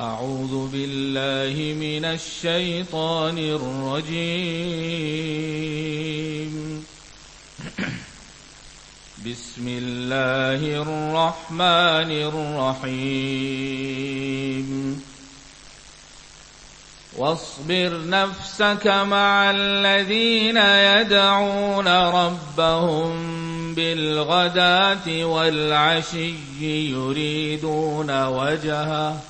أعوذ بالله من الشيطان الرجيم. بسم الله الرحمن الرحيم. واصبر نفسك مع الذين يدعون ربهم بالغداة والعشي يريدون وجهه.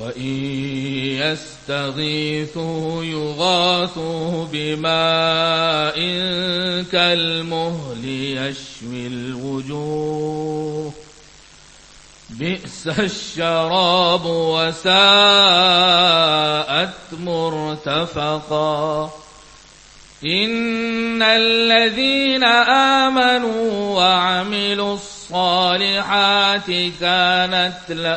وإن يستغيثوا يغاثوا بماء كالمهل يشوي الوجوه بئس الشراب وساءت مرتفقا إن الذين آمنوا وعملوا الصالحات كانت ل...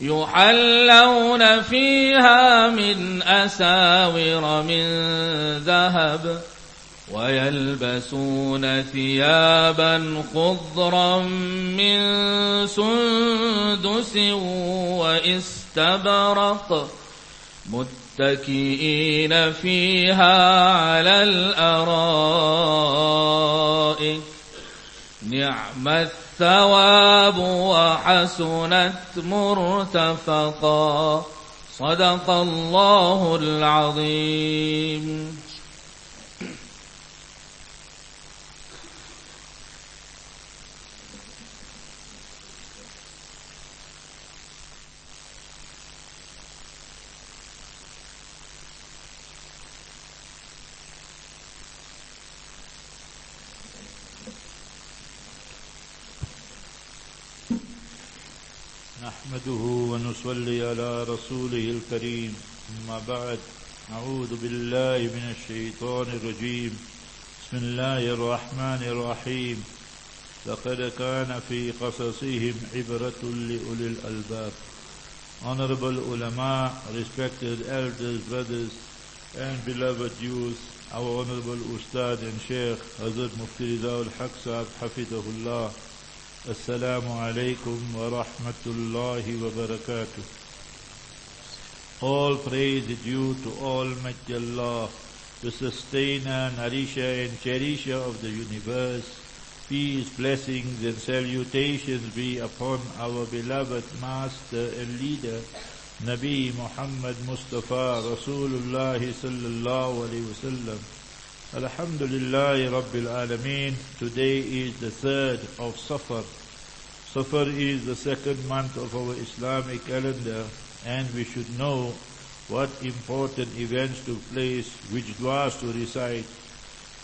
يحلون فيها من أساور من ذهب ويلبسون ثيابا خضرا من سندس واستبرق متكئين فيها على الأرائك نعم الثواب وحسنت مرتفقا. صدق الله العظيم. نحمده ونصلي على رسوله الكريم أما بعد أعوذ بالله من الشيطان الرجيم بسم الله الرحمن الرحيم لقد كان في قصصهم عبرة لأولي الألباب Honorable ulama, respected elders, brothers, and beloved youth, our honorable Ustad and Sheikh, Hazrat Mufti Riza al-Haq Sahib, Hafidahullah, Alaikum wa rahmatullahi wa barakatuh. All praise due to Almighty Allah, the sustainer, nourisher and cherisher of the universe. Peace, blessings and salutations be upon our beloved master and leader, Nabi Muhammad Mustafa Rasulullah sallallahu alayhi wasallam. Alhamdulillah Rabbil Alameen. Today is the third of Safar. Safar is the second month of our Islamic calendar and we should know what important events took place, which du'as to recite.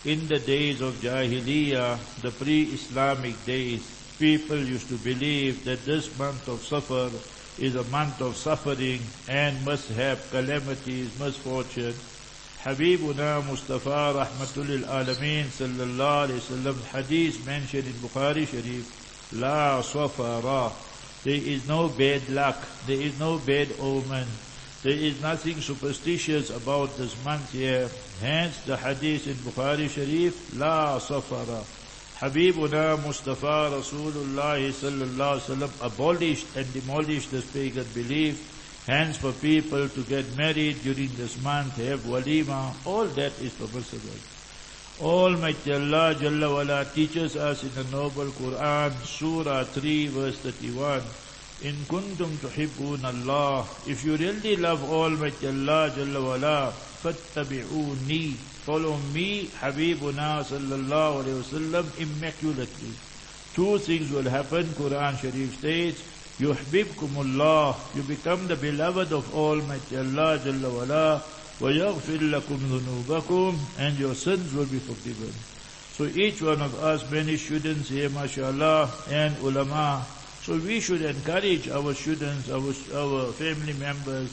In the days of Jahiliyyah, the pre-Islamic days, people used to believe that this month of Safar is a month of suffering and must have calamities, misfortune. Habibuna Mustafa Rahmatul Alameen Sallallahu Alaihi Wasallam hadith mentioned in Bukhari Sharif, La Safara. There is no bad luck, there is no bad omen, There is nothing superstitious about this month here. Hence the hadith in Bukhari Sharif, La Safara. Habibuna Mustafa Rasulullah sallallahu alaihi wasallam abolished and demolished this pagan belief. Hence for people to get married during this month, have walima, all that is permissible. Almighty Allah Jalla Wala teaches us in the noble Quran, Surah 3 verse 31, in kuntum tuhibbun Allah, if you really love Almighty Allah Jalla Wala, fattabi'uni, follow me, Habibuna sallallahu alayhi wasallam, immaculately. Two things will happen, Quran Sharif states, Allah, you become the beloved of Almighty Allah Jalla Wala, وَيَغْفِرْ لَكُمْ ذُنُوبَكُمْ And your sins will be forgiven. So each one of us, many students here, mashallah, and ulama, so we should encourage our students, our, our family members,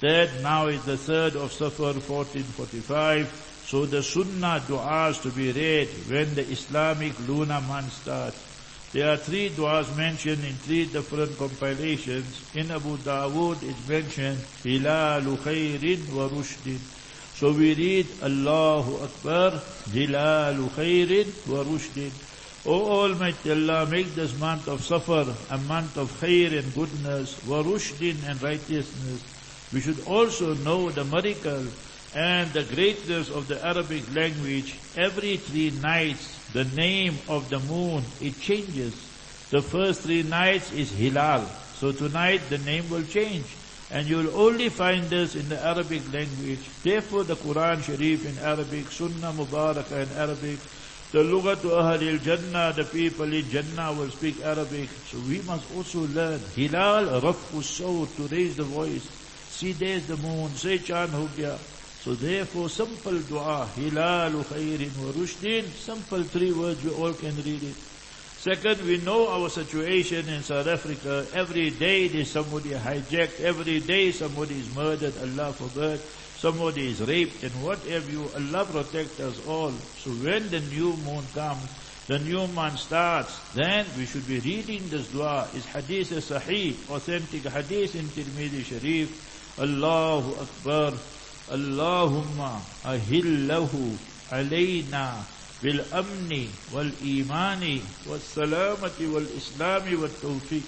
that now is the third of Safar 1445, so the sunnah du'as to be read when the Islamic lunar month starts. There are three du'as mentioned in three different compilations. In Abu Dawood it's mentioned, Hilalu khairin wa rushdin. So we read, Allahu Akbar, Hilalu khairin wa rushdin. O Almighty Allah, make this month of Safar a month of khair and goodness, wa rushdin and righteousness. We should also know the miracle and the greatness of the Arabic language. Every three nights the name of the moon, it changes. The first three nights is Hilal. So tonight the name will change. And you'll only find this in the Arabic language. Therefore the Quran Sharif in Arabic, Sunnah Mubarakah in Arabic, the Lugatu Ahlil Jannah, the people in Jannah will speak Arabic. So we must also learn. Hilal, Rafu to raise the voice. See there's the moon, say Chan Hugya. So therefore, simple dua, hilalu khairin wa rushdin, simple three words, we all can read it. Second, we know our situation in South Africa. Every day there's somebody hijacked. Every day somebody is murdered. Allah forbid. Somebody is raped and whatever you, Allah protect us all. So when the new moon comes, the new month starts, then we should be reading this dua. Is hadith sahih, authentic hadith in Tirmidhi Sharif. Allahu Akbar. اللهم أهله علينا بالأمن والإيمان والسلامة والإسلام والتوفيق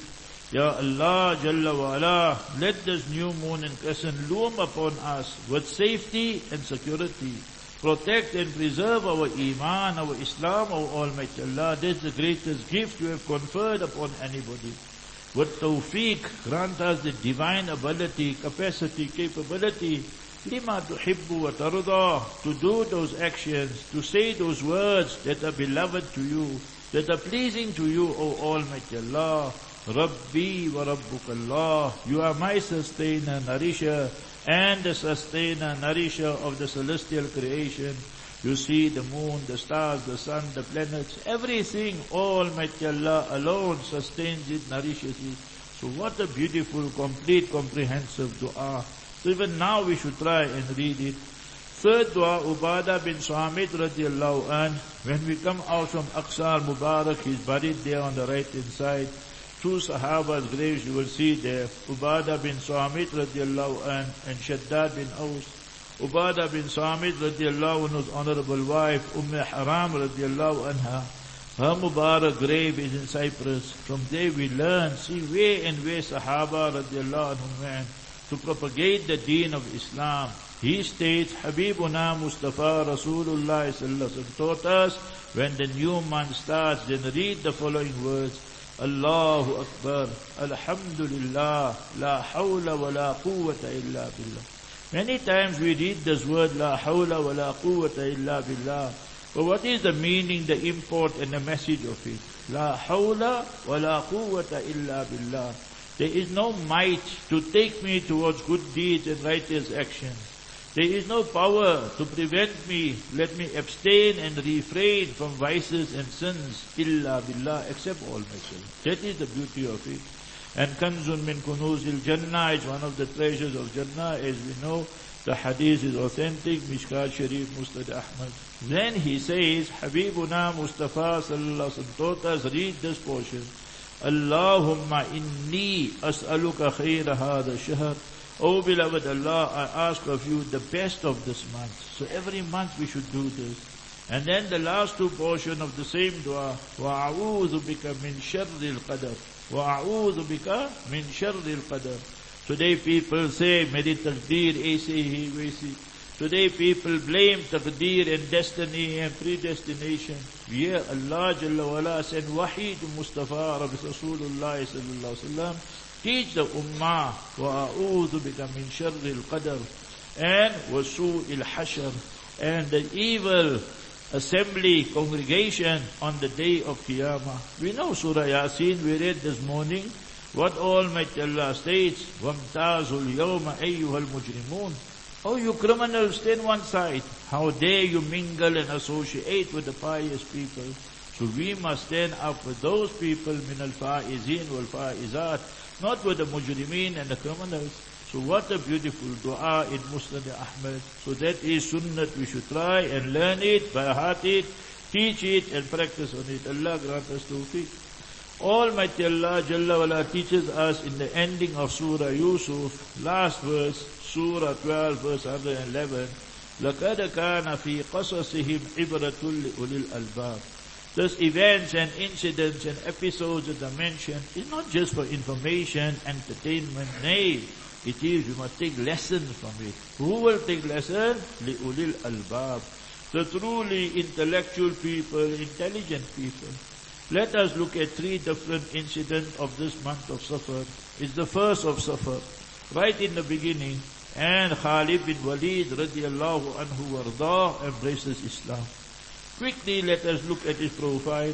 Ya Allah Jalla wa ala, let this new moon and crescent loom upon us with safety and security. Protect and preserve our Iman, our Islam, our Almighty Allah. That's the greatest gift you have conferred upon anybody. With tawfiq, grant us the divine ability, capacity, capability لما تحب وترضى to do those actions, to say those words that are beloved to you, that are pleasing to you, O Almighty Allah. Rabbi wa Rabbuk Allah. You are my sustainer, nourisher, and the sustainer, nourisher of the celestial creation. You see the moon, the stars, the sun, the planets, everything, Almighty Allah alone sustains it, nourishes it. So what a beautiful, complete, comprehensive dua. So even now we should try and read it. Third dua, Ubadah bin Samit radiallahu an. When we come out from Aqsa al-Mubarak, he's buried there on the right hand side. Two Sahaba's graves you will see there. Ubadah bin Samit radiallahu an and Shaddad bin Aus. Ubadah bin Samit radiallahu anhu's honorable wife, Umm Haram radiallahu anha. Her Mubarak grave is in Cyprus. From there we learn, see where and where Sahaba radiallahu anhu went to propagate the deen of Islam. He states, Habibuna Mustafa Rasulullah sallallahu taught us, when the new month starts, then read the following words, Allahu Akbar, Alhamdulillah, La hawla wa la quwwata illa billah. Many times we read this word, La hawla wa la quwwata illa billah. But what is the meaning, the import and the message of it? La hawla wa la quwwata illa billah. There is no might to take me towards good deeds and righteous actions. There is no power to prevent me. Let me abstain and refrain from vices and sins. Illa billah, except Almighty. That is the beauty of it. And Kanzun min kunuzil Jannah is one of the treasures of Jannah. As we know, the hadith is authentic. Mishkat Sharif, Musnad Ahmad. Then he says, Habibuna Mustafa sallallahu alaihi wasallam read this portion. Allahumma inni as'aluka khayra hadha shahr. Oh beloved Allah, I ask of you the best of this month. So every month we should do this. And then the last two portion of the same dua, wa'a'udhu bika min sharri al-qadr. Wa'a'udhu bika min sharri al-qadr. Today people say, meditate, deed, ACE, ACE. Today people blame taqdeer and destiny and predestination. Yeah, Allah Jalla wala sent wahi to Mustafa Rabbi Rasulullah sallallahu alaihi wasallam. Teach the ummah وَأَعُوذُ بِكَ مِنْ شَرِّ الْقَدَرِ and وَسُوءِ الْحَشَرِ and the evil assembly, congregation on the day of Qiyamah. We know Surah Yasin, we read this morning, what Almighty Allah states, وَامْتَازُ الْيَوْمَ أَيُّهَا الْمُجْرِمُونَ Oh, you criminals, stand one side. How dare you mingle and associate with the pious people. So we must stand up with those people, min al-fa'izin wal-fa'izat, not with the mujrimeen and the criminals. So what a beautiful dua in Musnad Ahmad. So that is sunnah. We should try and learn it, by heart it, teach it and practice on it. Allah grant us tawfiq. Almighty Allah Jalla wala teaches us in the ending of Surah Yusuf, last verse, Surah 12 verse 111, لَقَدْ كَانَ فِي قَصَصِهِمْ عِبْرَةٌ لِأُولِي الْأَلْبَابِ Those events and incidents and episodes that are mentioned is not just for information, entertainment, nay, it is, you must take lessons from it. Who will take lessons? لِأُولِي الْأَلْبَابِ The truly intellectual people, intelligent people. Let us look at three different incidents of this month of Safar. It's the first of Safar. Right in the beginning, and Khalid bin Walid radiallahu anhu warda embraces Islam. Quickly let us look at his profile.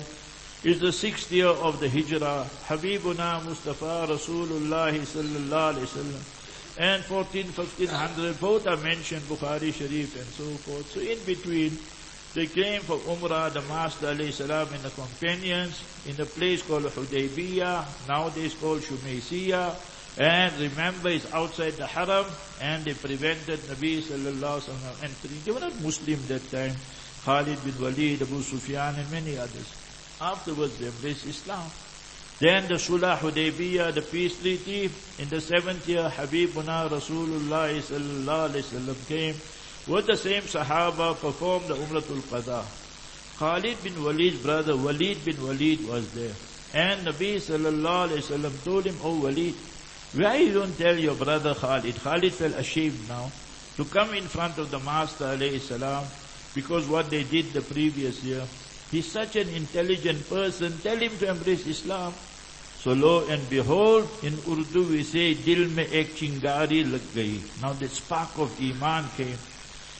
It's the sixth year of the Hijrah. Habibuna Mustafa Rasulullah sallallahu alayhi wasallam and 14, 1500, both are mentioned, Bukhari Sharif and so forth. So in between, they came for Umrah, the Master alayhi salam and the companions in a place called Hudaybiyah, nowadays called Shumaysiyah. And remember, it's outside the Haram, and they prevented Nabi sallallahu alaihi wasallam entering. They were not Muslim that time. Khalid bin Walid, Abu Sufyan, and many others. Afterwards, they embraced Islam. Then the Sulah Hudaybiyah, the peace treaty, in the seventh year, Habibuna Rasulullah sallallahu alayhi wasallam came. With the same Sahaba performed the Umratul Qada. Khalid bin Walid's brother Walid bin Walid was there. And Nabi sallallahu alayhi wasallam told him, Oh Walid, why you don't tell your brother Khalid? Khalid felt ashamed now to come in front of the Master alayhi salam because what they did the previous year. He's such an intelligent person. Tell him to embrace Islam. So lo and behold, in Urdu we say, dil me ek chingari lag gayi. Now the spark of Iman came.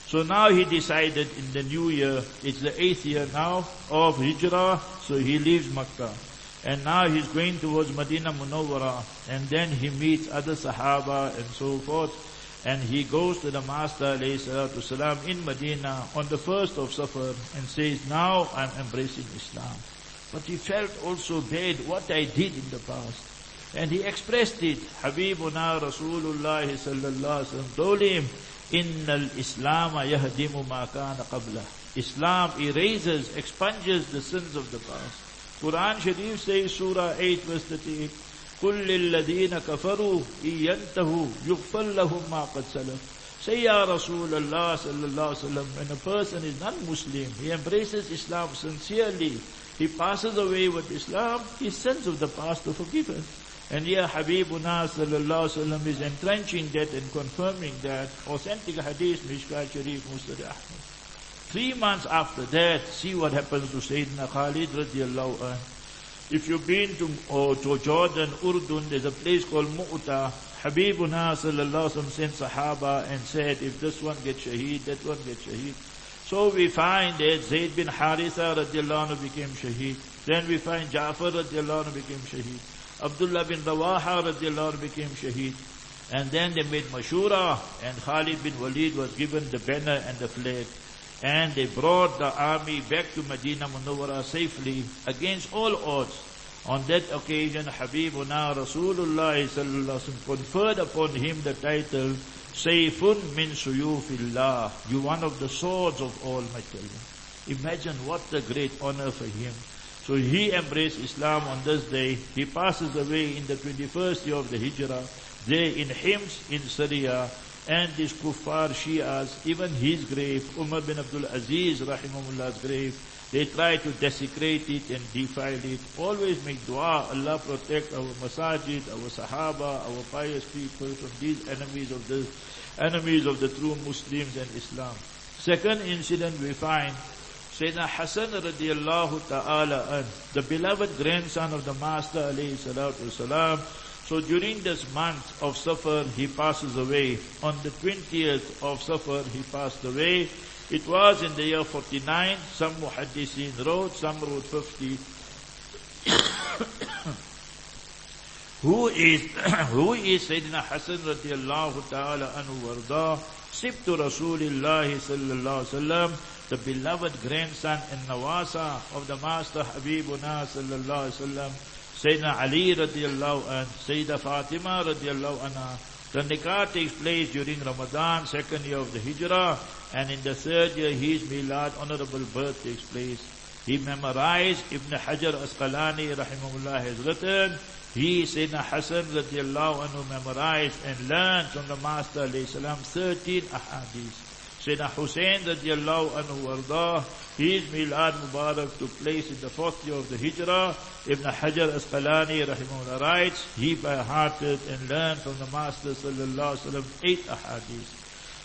So now he decided in the new year, it's the eighth year now of Hijrah, so he leaves Makkah. And now he's going towards Medina Munawwara, and then he meets other Sahaba and so forth. And he goes to the Master والسلام, in Medina on the first of Safar and says, now I'm embracing Islam. But he felt also bad what I did in the past. And he expressed it. Habibuna Rasulullah sallallahu alaihi wasallam told him, Innal Islam yahdimu ma kana qabla. Islam erases, expunges the sins of the past. Quran Sharif says Surah 8 verse 38, قُلْ لِلَّذِينَ كَفَرُوا إِن يَنْتَهُوا يُغْفَرْ لَهُمْ مَا قَدْ سَلَفْ Say, Ya Rasulullah sallallahu wasallam, when a person is non-Muslim, he embraces Islam sincerely, he passes away with Islam, his sins of the past are forgiven. And here Habibuna sallallahu sallam is entrenching that and confirming that authentic hadith, Mishkat Sharif Musnad Ahmad. Three months after that, see what happens to Sayyidina Khalid radiallahu anh. If you've been to, oh, to Jordan, Urdun, there's a place called Mu'ta. Habibuna sallallahu sallam sent Sahaba and said, if this one gets shaheed, that one gets shaheed. So we find that Zayd bin Haritha radiallahu anhu became shaheed. Then we find Ja'far radiallahu anhu became shaheed. Abdullah bin Rawaha radiallahu anhu became shaheed. And then they made Mashura and Khalid bin Walid was given the banner and the flag. And they brought the army back to Medina Munawwara safely against all odds. On that occasion, Habibuna Rasulullah sallallahu conferred upon him the title Sayfun min suyufillah. You one of the swords of Almighty Allah. Imagine what a great honor for him. So he embraced Islam on this day. He passes away in the 21st year of the Hijrah. there in Hims in Syria, and these kuffar Shias, even his grave, Umar bin Abdul Aziz rahimahullah's grave, they try to desecrate it and defile it. Always make dua, Allah protect our masajid, our sahaba, our pious people from these enemies of the enemies of the true Muslims and Islam. Second incident we find Sayyidina Hassan radiallahu ta'ala the beloved grandson of the Master alayhi salatu wasalam. So during this month of Safar, he passes away. On the 20th of Safar, he passed away. It was in the year 49. Some muhaddisin wrote, some wrote 50. who is, who is Sayyidina Hassan radiallahu ta'ala anhu warda? Sibtu Rasulullah sallallahu sallam, the beloved grandson and nawasa of the Master Habibuna sallallahu sallam, Sayyidina Ali radiallahu anh, Sayyida Fatima radiallahu anha. The nikah takes place during Ramadan, second year of the Hijrah, and in the third year his milad, honorable birth takes place. He memorized Ibn Hajar Asqalani rahimahullah has written, he, Sayyidina Hassan radiallahu anhu memorized and learned from the Master alayhi salam 13 ahadith. Sayyidina Hussein radiallahu anhu wardah, his milad mubarak took place in the fourth year of the Hijrah. Ibn Hajar Asqalani rahimahullah writes, he by hearted and learned from the Master sallallahu alayhi wa sallam eight ahadith.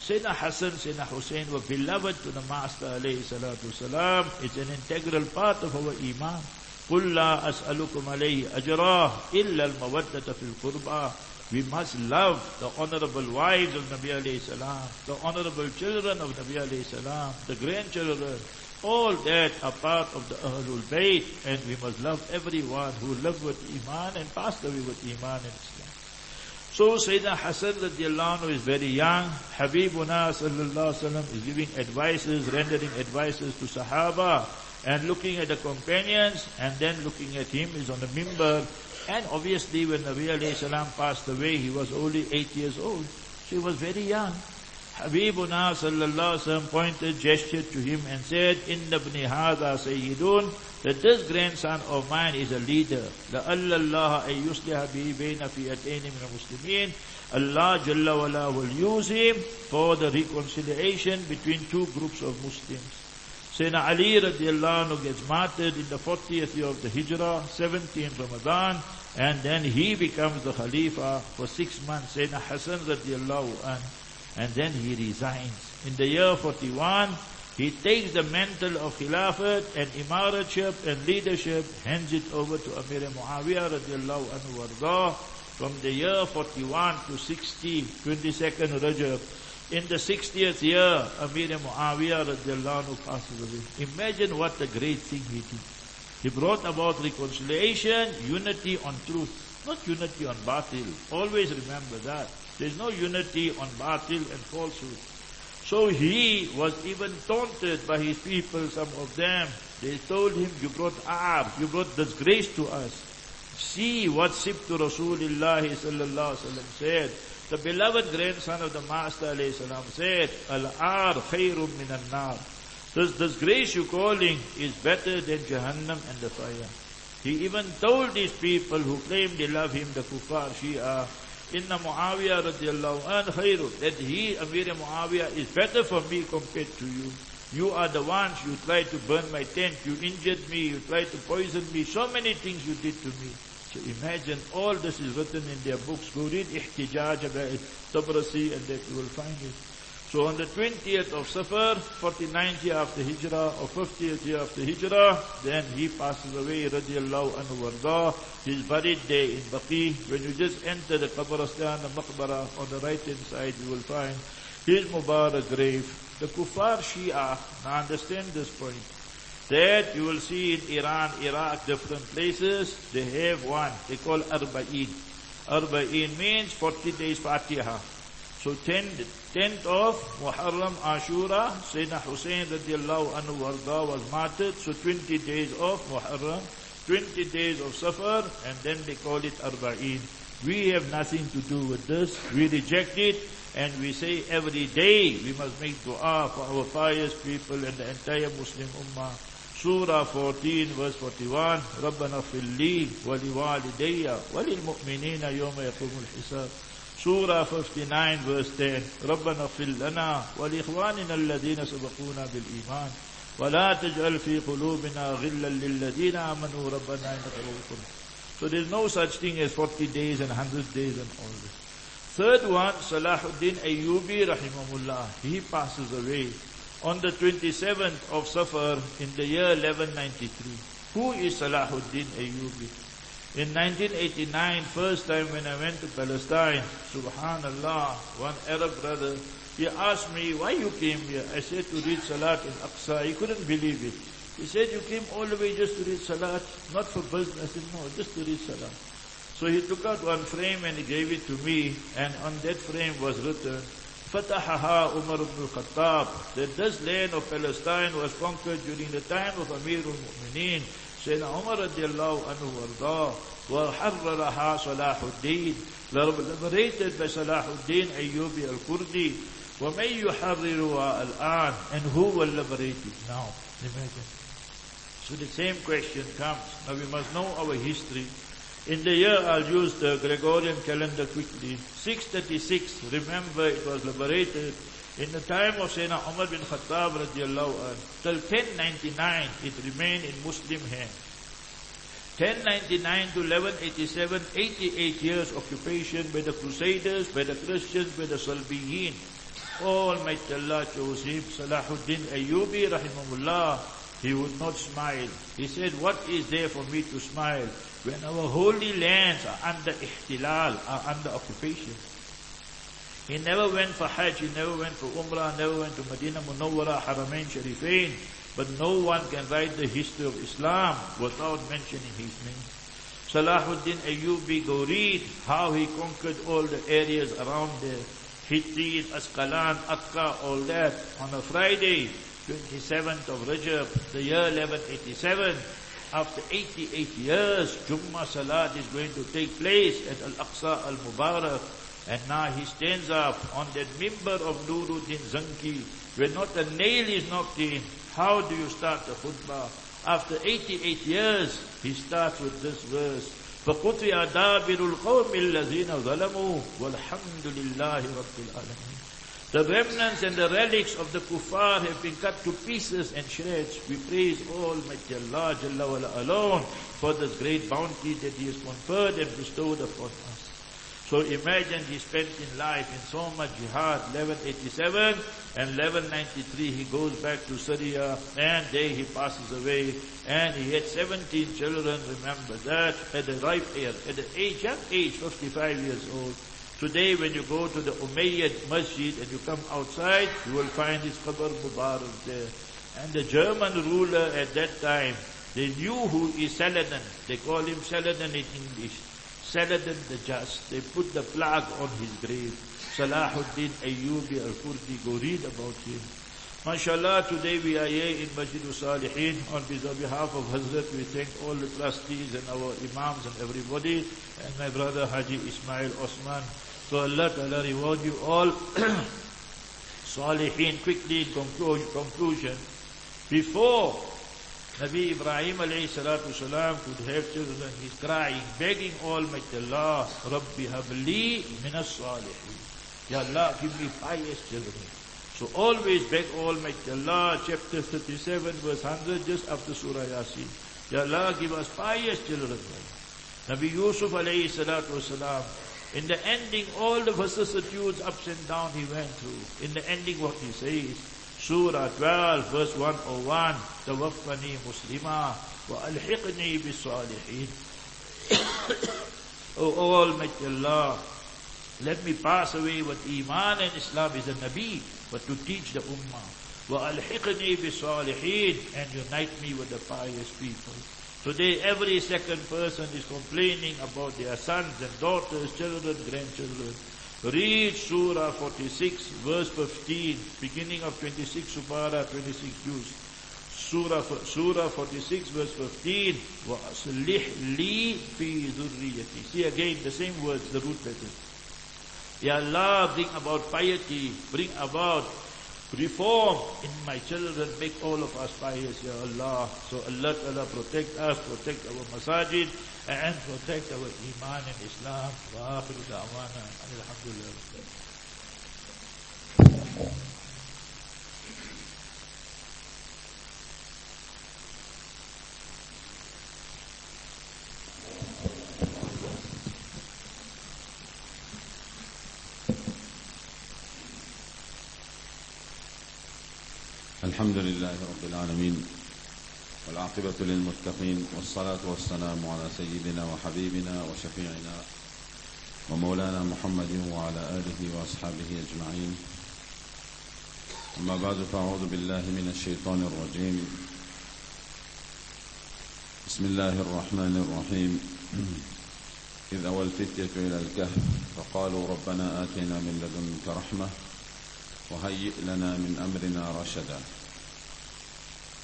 Sayyidina Hassan, Sayyidina Hussein were beloved to the Master alayhi salatu salam. It's an integral part of our iman. قل لا أسألكم عليه أجرا إلا المودة في القربى We must love the honorable wives of Nabi alayhi salam, the honorable children of Nabi alayhi salam, the grandchildren. All that are part of the Ahlul Bayt and we must love everyone who lived with Iman and passed away with Iman and Islam. So Sayyidina Hassan radiallahu anhu is very young. Habibuna sallallahu sallam is giving advices, rendering advices to Sahaba and looking at the companions and then looking at him is on the mimbar. And obviously when Nabi alayhi salam passed away, he was only eight years old. So he was very young. Habibuna sallallahu sallam pointed, gestured to him and said, Inna ibni hadha sayyidun, that this grandson of mine is a leader. لَأَلَّ اللَّهَ أَن يُصْلِحَ بِهِ بَيْنَ فِئَتَيْنِ مِنَ الْمُسْلِمِينَ Allah Jalla wala will use him for the reconciliation between two groups of Muslims. Sayyidina Ali radiallahu anhu gets martyred in the 40th year of the Hijrah, 17th Ramadan, and then he becomes the Khalifa for six months. Sayyidina Hassan radiallahu anhu, and then he resigns. In the year 41, he takes the mantle of Khilafat and Imaratship and leadership, hands it over to Amir Muawiyah radiallahu anhu. From the year 41 to 60, 22nd Rajab, in the 60th year, Amir Muawiyah radiallahu passes away. Imagine what a great thing he did. He brought about reconciliation, unity on truth, not unity on batil. Always remember that. There's no unity on batil and falsehood. So he was even taunted by his people, some of them. They told him, you brought ar, you brought disgrace to us. See what Sibtu Rasulullah sallallahu said. The beloved grandson of the Master salam said, Al-ar khayrun min al-nar. This disgrace you're calling is better than Jahannam and the fire. He even told these people who claim they love him, the kuffar Shia, Inna Muawiyah radiallahu an khayrun, that he, Amir Muawiyah, is better for me compared to you. You are the ones, you tried to burn my tent, you injured me, you tried to poison me, so many things you did to me. So imagine all this is written in their books. Go read Ihtijaj about Tabrasi and that you will find it. So on the 20th of Safar, 49th year after Hijrah, or 50th year after Hijrah, then he passes away, radiallahu anhu warda. He's buried there in Baqi. When you just enter the Qabristan, the Maqbara, on the right hand side, you will find his Mubarak grave. The Kufar Shia, now understand this point. That you will see in Iran, Iraq, different places, they have one, they call Arba'in. Arba'in means 40 days Fatiha. So 10th, 10th of Muharram Ashura, Sayyidina Hussein radiallahu anhu warda was martyred, so 20 days of Muharram, 20 days of Safar, and then they call it Arba'in. We have nothing to do with this. We reject it, and we say every day we must make dua for our pious people and the entire Muslim Ummah. Surah 14 verse 41 ربنا اغفر لي ولوالدي وللمؤمنين يوم يقوم الحساب. Surah 59 verse 10 ربنا اغفر لنا ولإخواننا الذين سبقونا بالإيمان. ولا تجعل في قلوبنا غلا للذين آمنوا. ربنا إنك رؤوف So there's no such thing as 40 days and 100 days and all this. Third one, Salahuddin Ayyubi rahimahullah. He passes away. On the 27th of Safar in the year 1193. Who is Salahuddin Ayyubi? In 1989, first time when I went to Palestine, subhanallah, one Arab brother, he asked me, why you came here? I said to read Salat in Aqsa. He couldn't believe it. He said, you came all the way just to read Salat, not for business. I said, no, just to read Salat. So he took out one frame and he gave it to me, and on that frame was written, Fatahaha Umar ibn al-Khattab, that this land of Palestine was conquered during the time of Amir al-Mu'mineen, Sayyidina Umar radiallahu anhu warda, وحررها صلاح الدين liberated by Salahuddin Ayyubi al-Kurdi وَمَن يُحَرِّرُهَا الْآنِ And who will liberate it now? Imagine. So the same question comes. Now we must know our history. In the year, I'll use the Gregorian calendar quickly. 636, remember it was liberated in the time of Sayyidina Umar bin Khattab radiallahu anh. Till 1099, it remained in Muslim hands. 1099 to 1187, 88 years occupation by the Crusaders, by the Christians, by the Salbiyin. Almighty Allah chose him, Salahuddin Ayyubi rahimahullah. He would not smile. He said, what is there for me to smile when our holy lands are under ihtilal, are under occupation? He never went for Hajj, he never went for Umrah, never went to Medina Munawwara, Haramain Sharifain. But no one can write the history of Islam without mentioning his name. Salahuddin Ayyubi, go read how he conquered all the areas around there. Hittin, Askalan, Akka, all that on a Friday, 27th of Rajab, the year 1187, after 88 years, Jummah Salat is going to take place at Al-Aqsa Al-Mubarak. And now he stands up on that mimbar of Nuruddin Zanki, where not a nail is knocked in. How do you start the khutbah? After 88 years, he starts with this verse. فَقُطِعَ دَابِرُ الْقَوْمِ الَّذِينَ ظَلَمُوا وَالْحَمْدُ لِلَّهِ رَبِّ الْعَالَمِينَ the remnants and the relics of the kuffar have been cut to pieces and shreds. We praise Almighty Allah Jalla wala alone for this great bounty that He has conferred and bestowed upon us. So imagine he spent in life in so much jihad, 1187 and 1193 he goes back to Syria and there he passes away and he had 17 children, remember that, at the ripe age, at the age, young age, 55 years old. Today when you go to the Umayyad Masjid and you come outside, you will find his Qabr Mubarak there. And the German ruler at that time, they knew who is Saladin. They call him Saladin in English. Saladin the Just. They put the flag on his grave. Salahuddin Ayyubi al-Kurdi. Go read about him. MashaAllah, today we are here in Masjid Salihin. On behalf of Hazrat, we thank all the trustees and our imams and everybody, and my brother Haji Ismail Osman. So Allah Ta'ala reward you all. Salihin, quickly in conclusion, before Nabi Ibrahim alayhi salatu salam could have children. He's crying, begging Almighty Allah, Rabbi habli minas salihin. Ya Allah, give me pious children. So always beg Almighty Allah, chapter 37 verse 100, just after Surah Yasin. Ya Allah, give us pious children. Nabi Yusuf alayhi salatu salam, in the ending, all the vicissitudes, ups and downs he went through. In the ending, what he says, Surah 12, verse 101, Tawaffani Muslima, wa alhiqni bi salihin. O Almighty Allah, let me pass away with Iman and Islam is a Nabi, but to teach the Ummah. Wa alhiqni bi salihin, and unite me with the pious people. Today every second person is complaining about their sons and daughters, children, grandchildren. Read Surah 46 verse 15, beginning of 26 Sipara, 26 Juz. Surah, Surah 46 verse 15, وَأَصْلِحْ لِي فِي ذُرِّيَّتِي See again the same words, the root letters. Ya Allah, bring about piety, bring about reform in my children, make all of us pious, Ya Allah. So Allah Allah protect us, protect our masajid, and protect our iman and Islam. Wa akhiru da'wana. Alhamdulillah. الحمد لله رب العالمين والعاقبة للمتقين والصلاة والسلام على سيدنا وحبيبنا وشفيعنا ومولانا محمد وعلى آله وأصحابه أجمعين. أما بعد فأعوذ بالله من الشيطان الرجيم. بسم الله الرحمن الرحيم. إذ أوى الفتية إلى الكهف فقالوا ربنا آتنا من لدنك رحمة وهيئ لنا من أمرنا رشدا.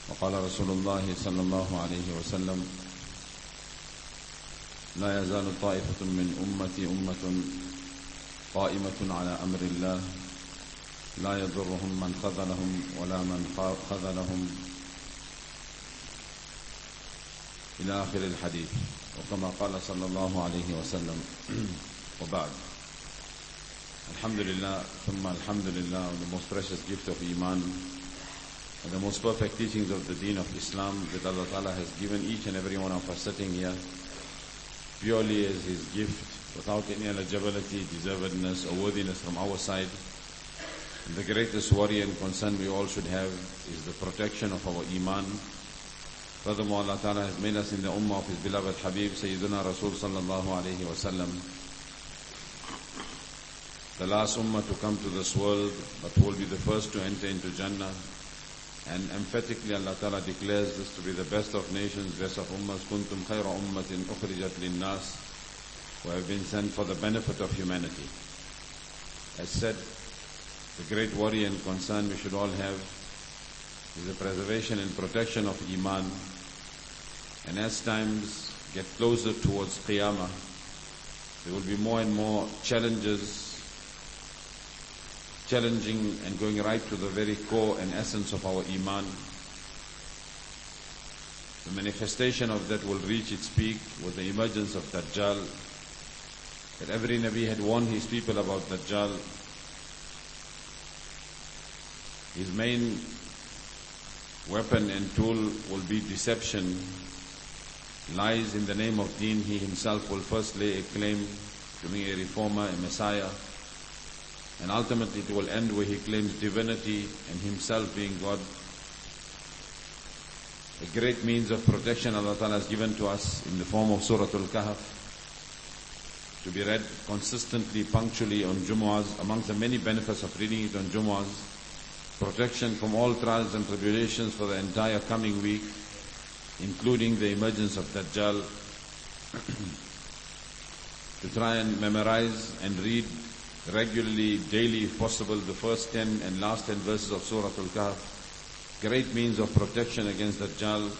وقال رسول الله صلى الله عليه وسلم لا يزال طائفة من أمتي أمة قائمة على أمر الله لا يضرهم من خذلهم ولا من خذلهم إلى آخر الحديث. وكما قال صلى الله عليه وسلم وبعد Alhamdulillah, thumma alhamdulillah, the most precious gift of Iman, the most perfect teachings of the deen of Islam that Allah Ta'ala has given each and every one of us sitting here, purely as His gift, without any eligibility, deservedness or worthiness from our side. And the greatest worry and concern we all should have is the protection of our Iman. Furthermore, Allah Ta'ala has made us in the ummah of His beloved Habib, Sayyidina Rasul Sallallahu Alaihi Wasallam, the last ummah to come to this world, but will be the first to enter into Jannah. And emphatically Allah Ta'ala declares this to be the best of nations, best of ummahs, kuntum khayra ummatin ukhrijat linnas, who have been sent for the benefit of humanity. As said, the great worry and concern we should all have is the preservation and protection of Iman. And as times get closer towards Qiyamah, there will be more and more challenges challenging and going right to the very core and essence of our Iman. The manifestation of that will reach its peak with the emergence of Dajjal. That every Nabi had warned his people about Dajjal. His main weapon and tool will be deception. Lies in the name of deen. He himself will first lay a claim to be a reformer, a messiah. And ultimately it will end where he claims divinity and himself being God. A great means of protection Allah Ta'ala has given to us in the form of Surah Al-Kahf to be read consistently, punctually on Jumu'ahs. Amongst the many benefits of reading it on Jumu'ahs, protection from all trials and tribulations for the entire coming week, including the emergence of Dajjal. to try and memorize and read regularly, daily if possible, the first 10 and last 10 verses of Surah Al-Kahf. Great means of protection against Dajjal.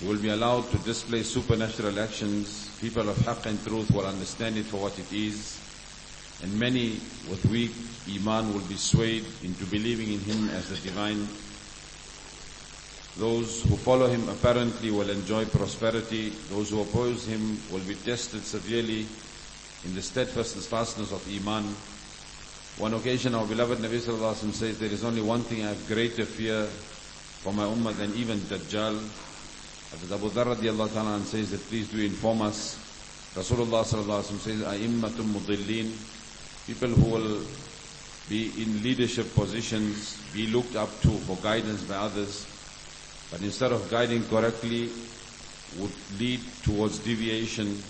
You will be allowed to display supernatural actions. People of haqq and truth will understand it for what it is. And many with weak iman will be swayed into believing in him as the divine. Those who follow him apparently will enjoy prosperity. Those who oppose him will be tested severely in the steadfastness fastness of Iman. One occasion our beloved Nabi Sallallahu Alaihi Wasallam says, there is only one thing I have greater fear for my ummah than even Dajjal. As Abu Dharr radiallahu ta'ala says that please do inform us. Rasulullah Sallallahu Alaihi Wasallam says, A'immatum mudillin, people who will be in leadership positions, be looked up to for guidance by others, but instead of guiding correctly, would lead towards deviation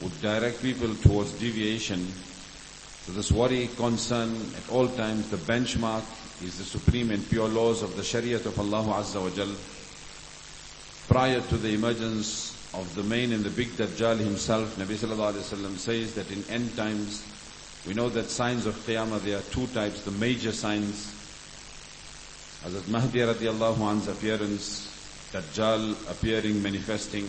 would direct people towards deviation. So this worry, concern at all times, the benchmark is the supreme and pure laws of the Shariat of Allah Azza wa Jal. Prior to the emergence of the main and the big Dajjal himself, Nabi Sallallahu Alaihi Wasallam says that in end times, we know that signs of Qiyamah, there are two types, the major signs. Hazrat Mahdi radiallahu anhu's appearance, Dajjal appearing, manifesting,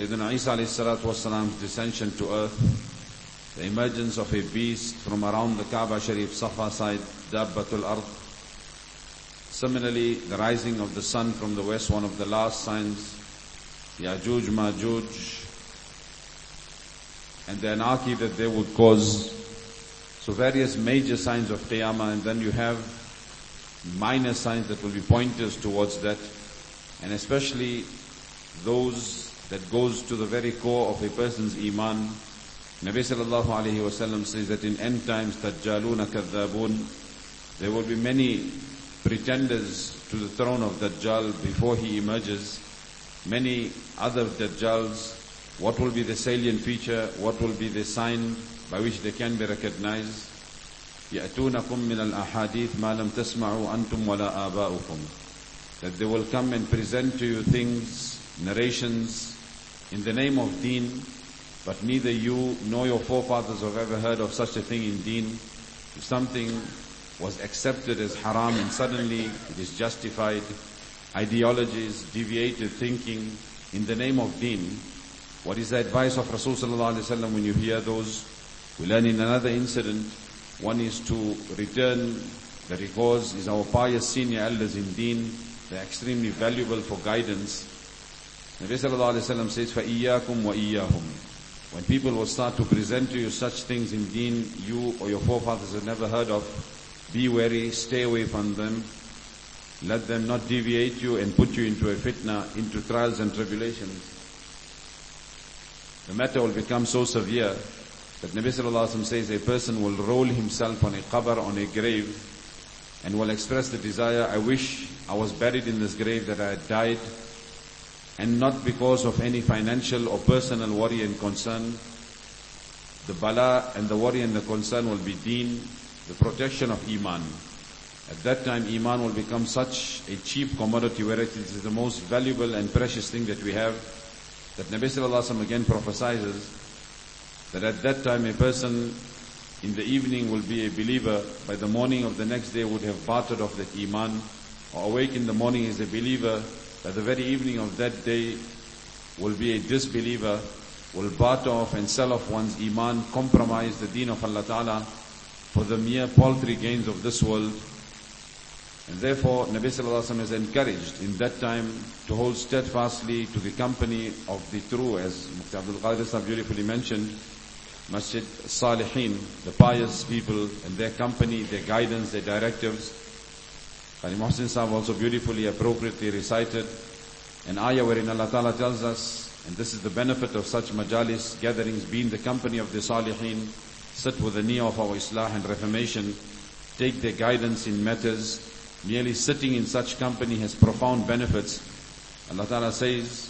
Sayyidina Isa wasalam's descension to earth, the emergence of a beast from around the Kaaba Sharif Safa side, Dabbatul Ard. Similarly, the rising of the sun from the west, one of the last signs, Yajuj Majuj, and the anarchy that they would cause. So various major signs of Qiyamah and then you have minor signs that will be pointers towards that and especially those that goes to the very core of a person's iman. Nabi sallallahu alayhi wasallam says that in end times, Dajjaluna kadhabun, there will be many pretenders to the throne of Dajjal before he emerges. Many other Dajjals what will be the salient feature? What will be the sign by which they can be recognized? يأتونكم من الأحاديث ما لم تسمعوا أنتم ولا آباؤكم that they will come and present to you things, narrations in the name of deen, but neither you nor your forefathers have ever heard of such a thing in deen. If something was accepted as haram and suddenly it is justified, ideologies, deviated thinking in the name of deen, what is the advice of Rasulullah when you hear those? We learn in another incident, one is to return the records is our pious senior elders in deen. They're extremely valuable for guidance. Nabi Sallallahu Alaihi Wasallam says, فَإِيَّاكُمْ وَإِيَّاهُمْ When people will start to present to you such things in deen you or your forefathers have never heard of, be wary, stay away from them. Let them not deviate you and put you into a fitna, into trials and tribulations the matter will become so severe that Nabi Sallallahu Alaihi Wasallam says a person will roll himself on a qabr, on a grave, and will express the desire, I wish I was buried in this grave that I had died, and not because of any financial or personal worry and concern. The bala and the worry and the concern will be deen, the protection of iman. At that time, iman will become such a cheap commodity where it is the most valuable and precious thing that we have that Nabi Sallallahu Alaihi Wasallam again prophesies that at that time a person in the evening will be a believer, by the morning of the next day would have bartered off that iman, or awake in the morning is a believer, by the very evening of that day will be a disbeliever, will barter off and sell off one's iman, compromise the deen of Allah Ta'ala for the mere paltry gains of this world, and therefore, Nabi Sallallahu Alaihi Wasallam is encouraged in that time to hold steadfastly to the company of the true, as Mufti Abdul Qadir Sahib beautifully mentioned, Masjid Salihin, the pious people and their company, their guidance, their directives. Qari Muhsin Sahib also beautifully, appropriately recited an ayah wherein Allah Ta'ala tells us, and this is the benefit of such majalis, gatherings, being the company of the Salihin, sit with the knee of our Islah and Reformation, take their guidance in matters Merely sitting in such company has profound benefits. Allah Ta'ala says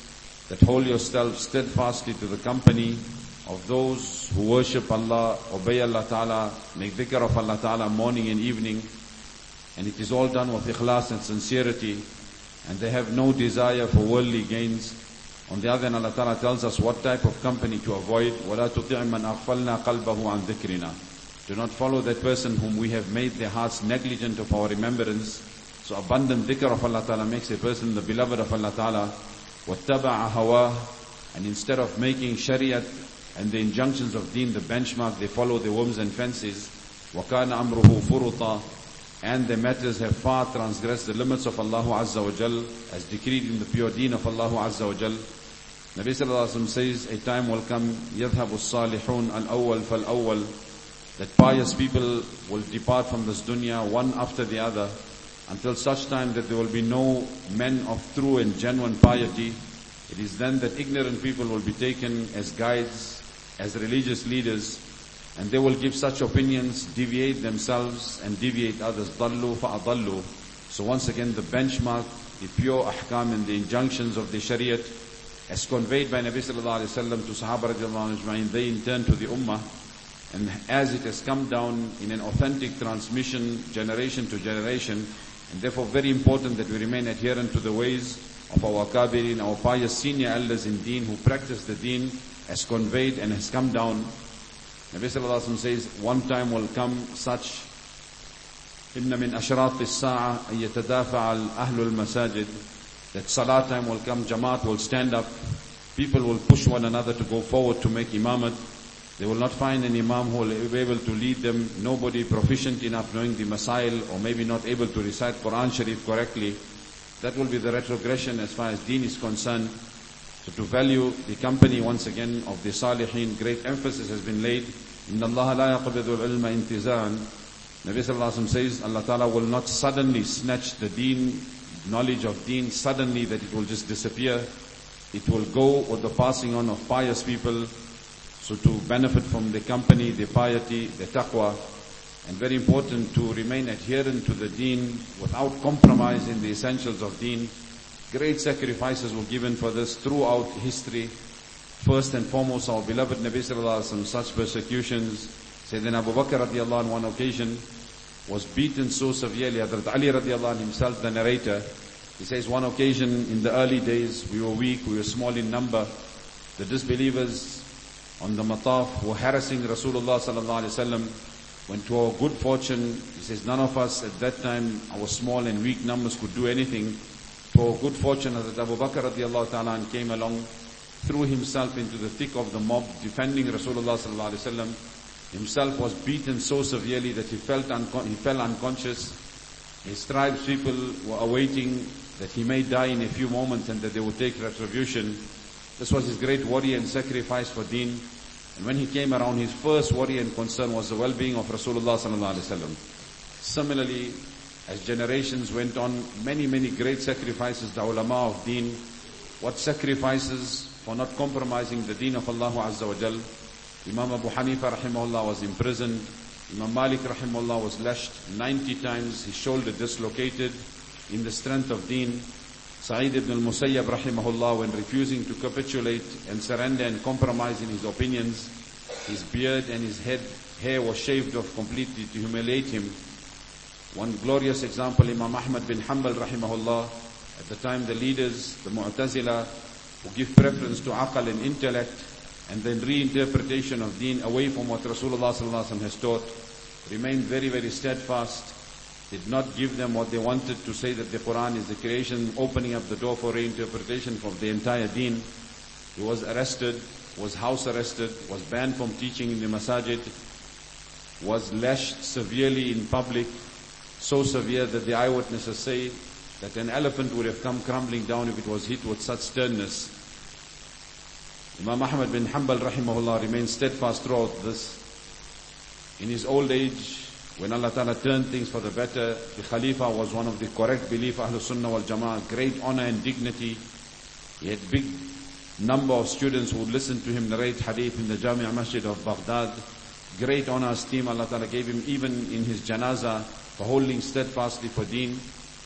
that hold yourself steadfastly to the company of those who worship Allah, obey Allah Ta'ala, make dhikr of Allah Ta'ala morning and evening And it is all done with ikhlas and sincerity. And they have no desire for worldly gains. On the other hand, Allah Ta'ala tells us what type of company to avoid. وَلَا تُطِعْ مَنْ أَغْفَلْنَا قَلْبَهُ عَنْ ذِكْرِنَا do not follow that person whom we have made their hearts negligent of our remembrance. So abundant dhikr of Allah Ta'ala makes a person the beloved of Allah Ta'ala. وَاتَّبَعَ هَوَاهُ And instead of making shariat and the injunctions of deen the benchmark, they follow the whims and fancies. وَكَانَ أَمْرُهُ فُرُطًا And their matters have far transgressed the limits of Allah Azza wa Jal as decreed in the pure deen of Allah Azza wa Jal. Nabi Sallallahu Alaihi Wasallam says, a time will come, يَذْهَبُ الصَّالِحُونَ الْأَوَّلْ فَالْأَوَّلْ that pious people will depart from this dunya one after the other until such time that there will be no men of true and genuine piety. It is then that ignorant people will be taken as guides, as religious leaders, and they will give such opinions, deviate themselves and deviate others. Dallu fa'adallu. So once again the benchmark, the pure ahkam and the injunctions of the shariat as conveyed by Nabi sallallahu alayhi wa to Sahaba radiallahu they in turn to the ummah. And as it has come down in an authentic transmission generation to generation, and therefore very important that we remain adherent to the ways of our kabirin, our pious senior elders in deen who practice the deen as conveyed and has come down. Nabi Sallallahu Alaihi Wasallam says, one time will come such إن من أشراط الساعة أن يتدافع أهل المساجد that salah time will come, jamaat will stand up, people will push one another to go forward to make imamat, They will not find an imam who will be able to lead them, nobody proficient enough knowing the masail or maybe not able to recite Quran Sharif correctly. That will be the retrogression as far as deen is concerned. So to value the company once again of the salihin, great emphasis has been laid. إِنَّ اللَّهَ لَا يَقْبِضُ الْعِلْمَ انتِزَاعًا Nabi Sallallahu Alaihi Wasallam says, Allah Ta'ala will not suddenly snatch the deen, knowledge of deen, suddenly that it will just disappear. It will go with the passing on of pious people, so to benefit from the company, the piety, the taqwa, and very important to remain adherent to the deen without compromising the essentials of deen. Great sacrifices were given for this throughout history. First and foremost, our beloved Nabi Sallallahu Alaihi Wasallam, such persecutions. Sayyidina Abu Bakr radiallahu on one occasion was beaten so severely. Hadrat Ali radiallahu himself, the narrator, he says one occasion in the early days, we were weak, we were small in number. The disbelievers on the mataf were harassing Rasulullah sallallahu alaihi wasallam. When to our good fortune, he says none of us at that time, our small and weak numbers could do anything. Our good fortune, that Abu Bakr radiallahu ta'ala came along, threw himself into the thick of the mob, defending Rasulullah sallallahu alaihi wasallam. Himself was beaten so severely that he felt unco- he fell unconscious. His tribes people were awaiting that he may die in a few moments and that they would take retribution. This was his great worry and sacrifice for deen. And when he came around, his first worry and concern was the well-being of Rasulullah sallallahu alaihi wasallam. Similarly, as generations went on, many, many great sacrifices, the ulama of deen, what sacrifices for not compromising the deen of Allah Azza wa Jal. Imam Abu Hanifa rahimahullah was imprisoned. Imam Malik rahimahullah was lashed 90 times, his shoulder dislocated in the strength of deen. Sa'id ibn al-Musayyab rahimahullah when refusing to capitulate and surrender and compromise in his opinions, his beard and his head hair was shaved off completely to humiliate him. One glorious example, Imam Ahmad bin Hanbal rahimahullah, at the time the leaders, the Mu'tazila, who give preference to aqal and intellect, and then reinterpretation of deen away from what Rasulullah sallallahu has taught, remained very, very steadfast, did not give them what they wanted to say that the Quran is the creation, opening up the door for reinterpretation of the entire deen. He was arrested, was house arrested, was banned from teaching in the masajid, was lashed severely in public, so severe that the eyewitnesses say that an elephant would have come crumbling down if it was hit with such sternness. Imam Ahmad bin Hanbal rahimahullah remained steadfast throughout this. In his old age, when Allah Ta'ala turned things for the better, the Khalifa was one of the correct belief, Ahlul Sunnah wal Jama'ah, great honor and dignity. He had big number of students who would listen to him narrate hadith in the Jami' Masjid of Baghdad. Great honor, esteem Allah Ta'ala gave him even in his janazah for holding steadfastly for deen.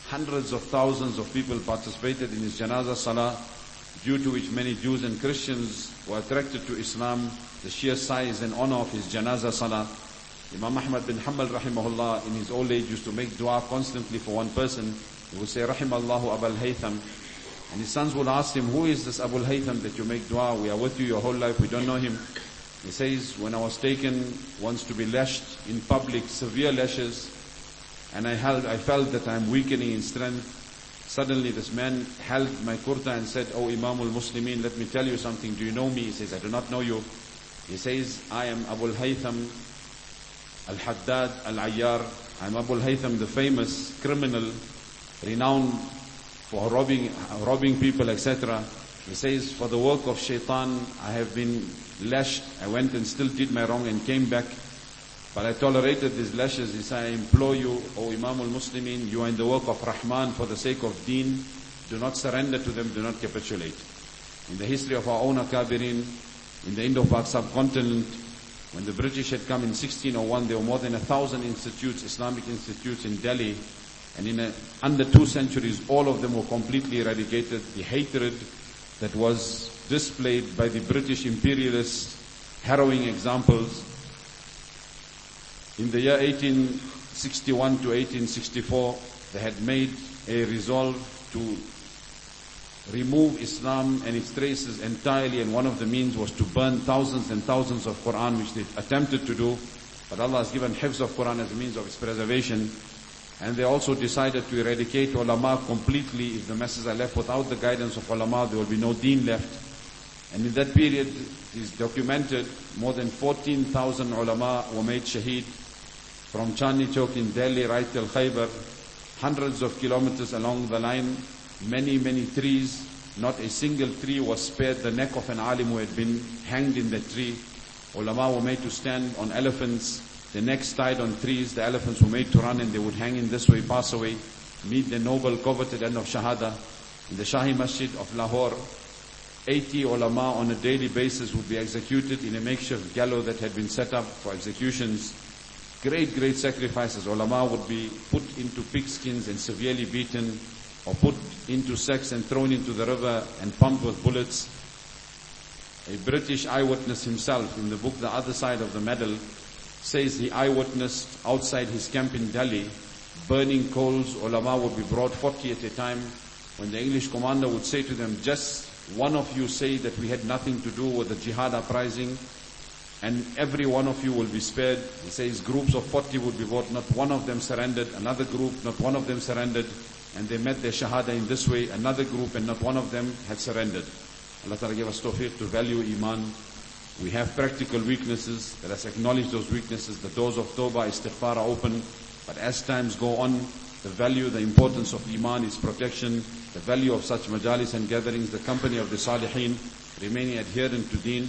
Hundreds of thousands of people participated in his janazah salah, due to which many Jews and Christians were attracted to Islam, the sheer size and honor of his janazah salah. Imam Ahmad bin Hanbal rahimahullah in his old age used to make dua constantly for one person. He would say, Rahimallahu Abul Haytham. And his sons would ask him, who is this Abul Haytham that you make dua? We are with you your whole life, we don't know him. He says, when I was taken once to be lashed in public, severe lashes, and I held, I felt that I'm weakening in strength. Suddenly this man held my kurta and said, Oh Imam al-Muslimin, let me tell you something. Do you know me? He says, I do not know you. He says, I am Abu al-Haytham al-Haddad al-Ayyar. I'm Abu al-Haytham, the famous criminal, renowned for robbing, robbing people, etc. He says, for the work of shaitan, I have been lashed. I went and still did my wrong and came back. But I tolerated these lashes. He said, I implore you, O Imam al-Muslimin, you are in the work of Rahman for the sake of deen. Do not surrender to them, do not capitulate. In the history of our own Akabirin, in the Indo-Pak subcontinent, when the British had come in 1601, there were more than a thousand institutes, Islamic institutes in Delhi. And in a, under two centuries, all of them were completely eradicated. The hatred that was displayed by the British imperialists, harrowing examples. In the year 1861 to 1864, they had made a resolve to remove Islam and its traces entirely, and one of the means was to burn thousands and thousands of Quran, which they attempted to do. But Allah has given hifz of Quran as a means of its preservation. And they also decided to eradicate ulama completely. If the masses are left without the guidance of ulama, there will be no deen left. And in that period, it is documented more than 14,000 ulama were made shaheed from Chandni Chowk in Delhi right till Khyber, hundreds of kilometers along the line, many, many trees. Not a single tree was spared. The neck of an alim who had been hanged in the tree. Ulama were made to stand on elephants. The necks tied on trees. The elephants were made to run and they would hang in this way, pass away, meet the noble coveted end of Shahada. In the Shahi Masjid of Lahore, 80 ulama on a daily basis would be executed in a makeshift gallows that had been set up for executions. Great, great sacrifices. Ulama would be put into pigskins and severely beaten or put into sacks and thrown into the river and pumped with bullets. A British eyewitness himself in the book The Other Side of the Medal says he eyewitnessed outside his camp in Delhi burning coals. Ulama would be brought 40 at a time. When the English commander would say to them, just one of you say that we had nothing to do with the jihad uprising, and every one of you will be spared. He says groups of 40 would be brought, not one of them surrendered, another group, not one of them surrendered, and they met their shahada in this way, another group and not one of them had surrendered. Allah Ta'ala gave us tawfiq to value iman. We have practical weaknesses. Let us acknowledge those weaknesses. The doors of tawbah, istighfar are open. But as times go on, the value, the importance of iman, its protection, the value of such majalis and gatherings, the company of the salihin, remaining adherent to deen,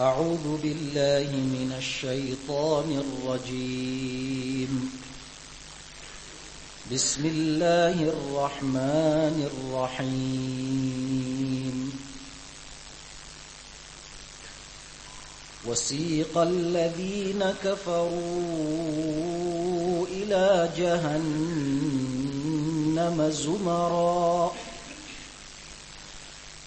أعوذ بالله من الشيطان الرجيم. بسم الله الرحمن الرحيم. وسيق الذين كفروا إلى جهنم زمرًا.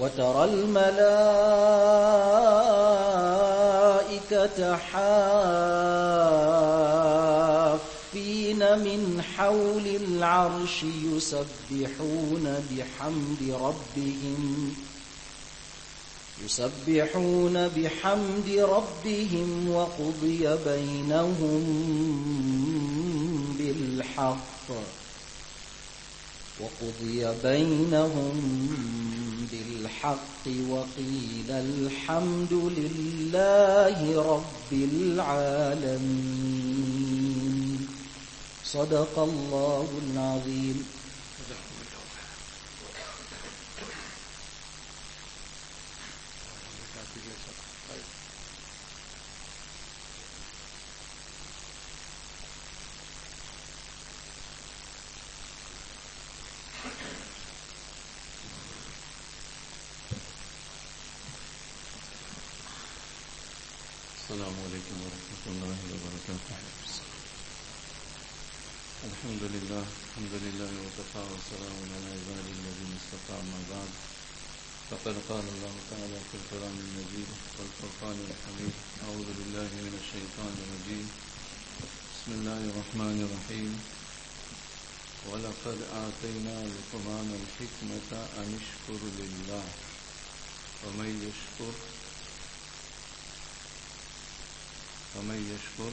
وترى الملائكة حافين من حول العرش يسبحون بحمد ربهم يسبحون بحمد ربهم وقضي بينهم بالحق وقضي بينهم بالحق وقيل الحمد لله رب العالمين. صدق الله العظيم السلام عليكم ورحمة الله وبركاته الحمد لله الحمد لله وكفى وسلام على عباده الذين اصطفى ما بعد فقد قال الله تعالى في القرآن المجيد والفرقان الحميد أعوذ بالله من الشيطان الرجيم بسم الله الرحمن الرحيم ولقد آتينا لقمان الحكمة أن اشكر لله. ومن يشكر؟ ومن يشكر؟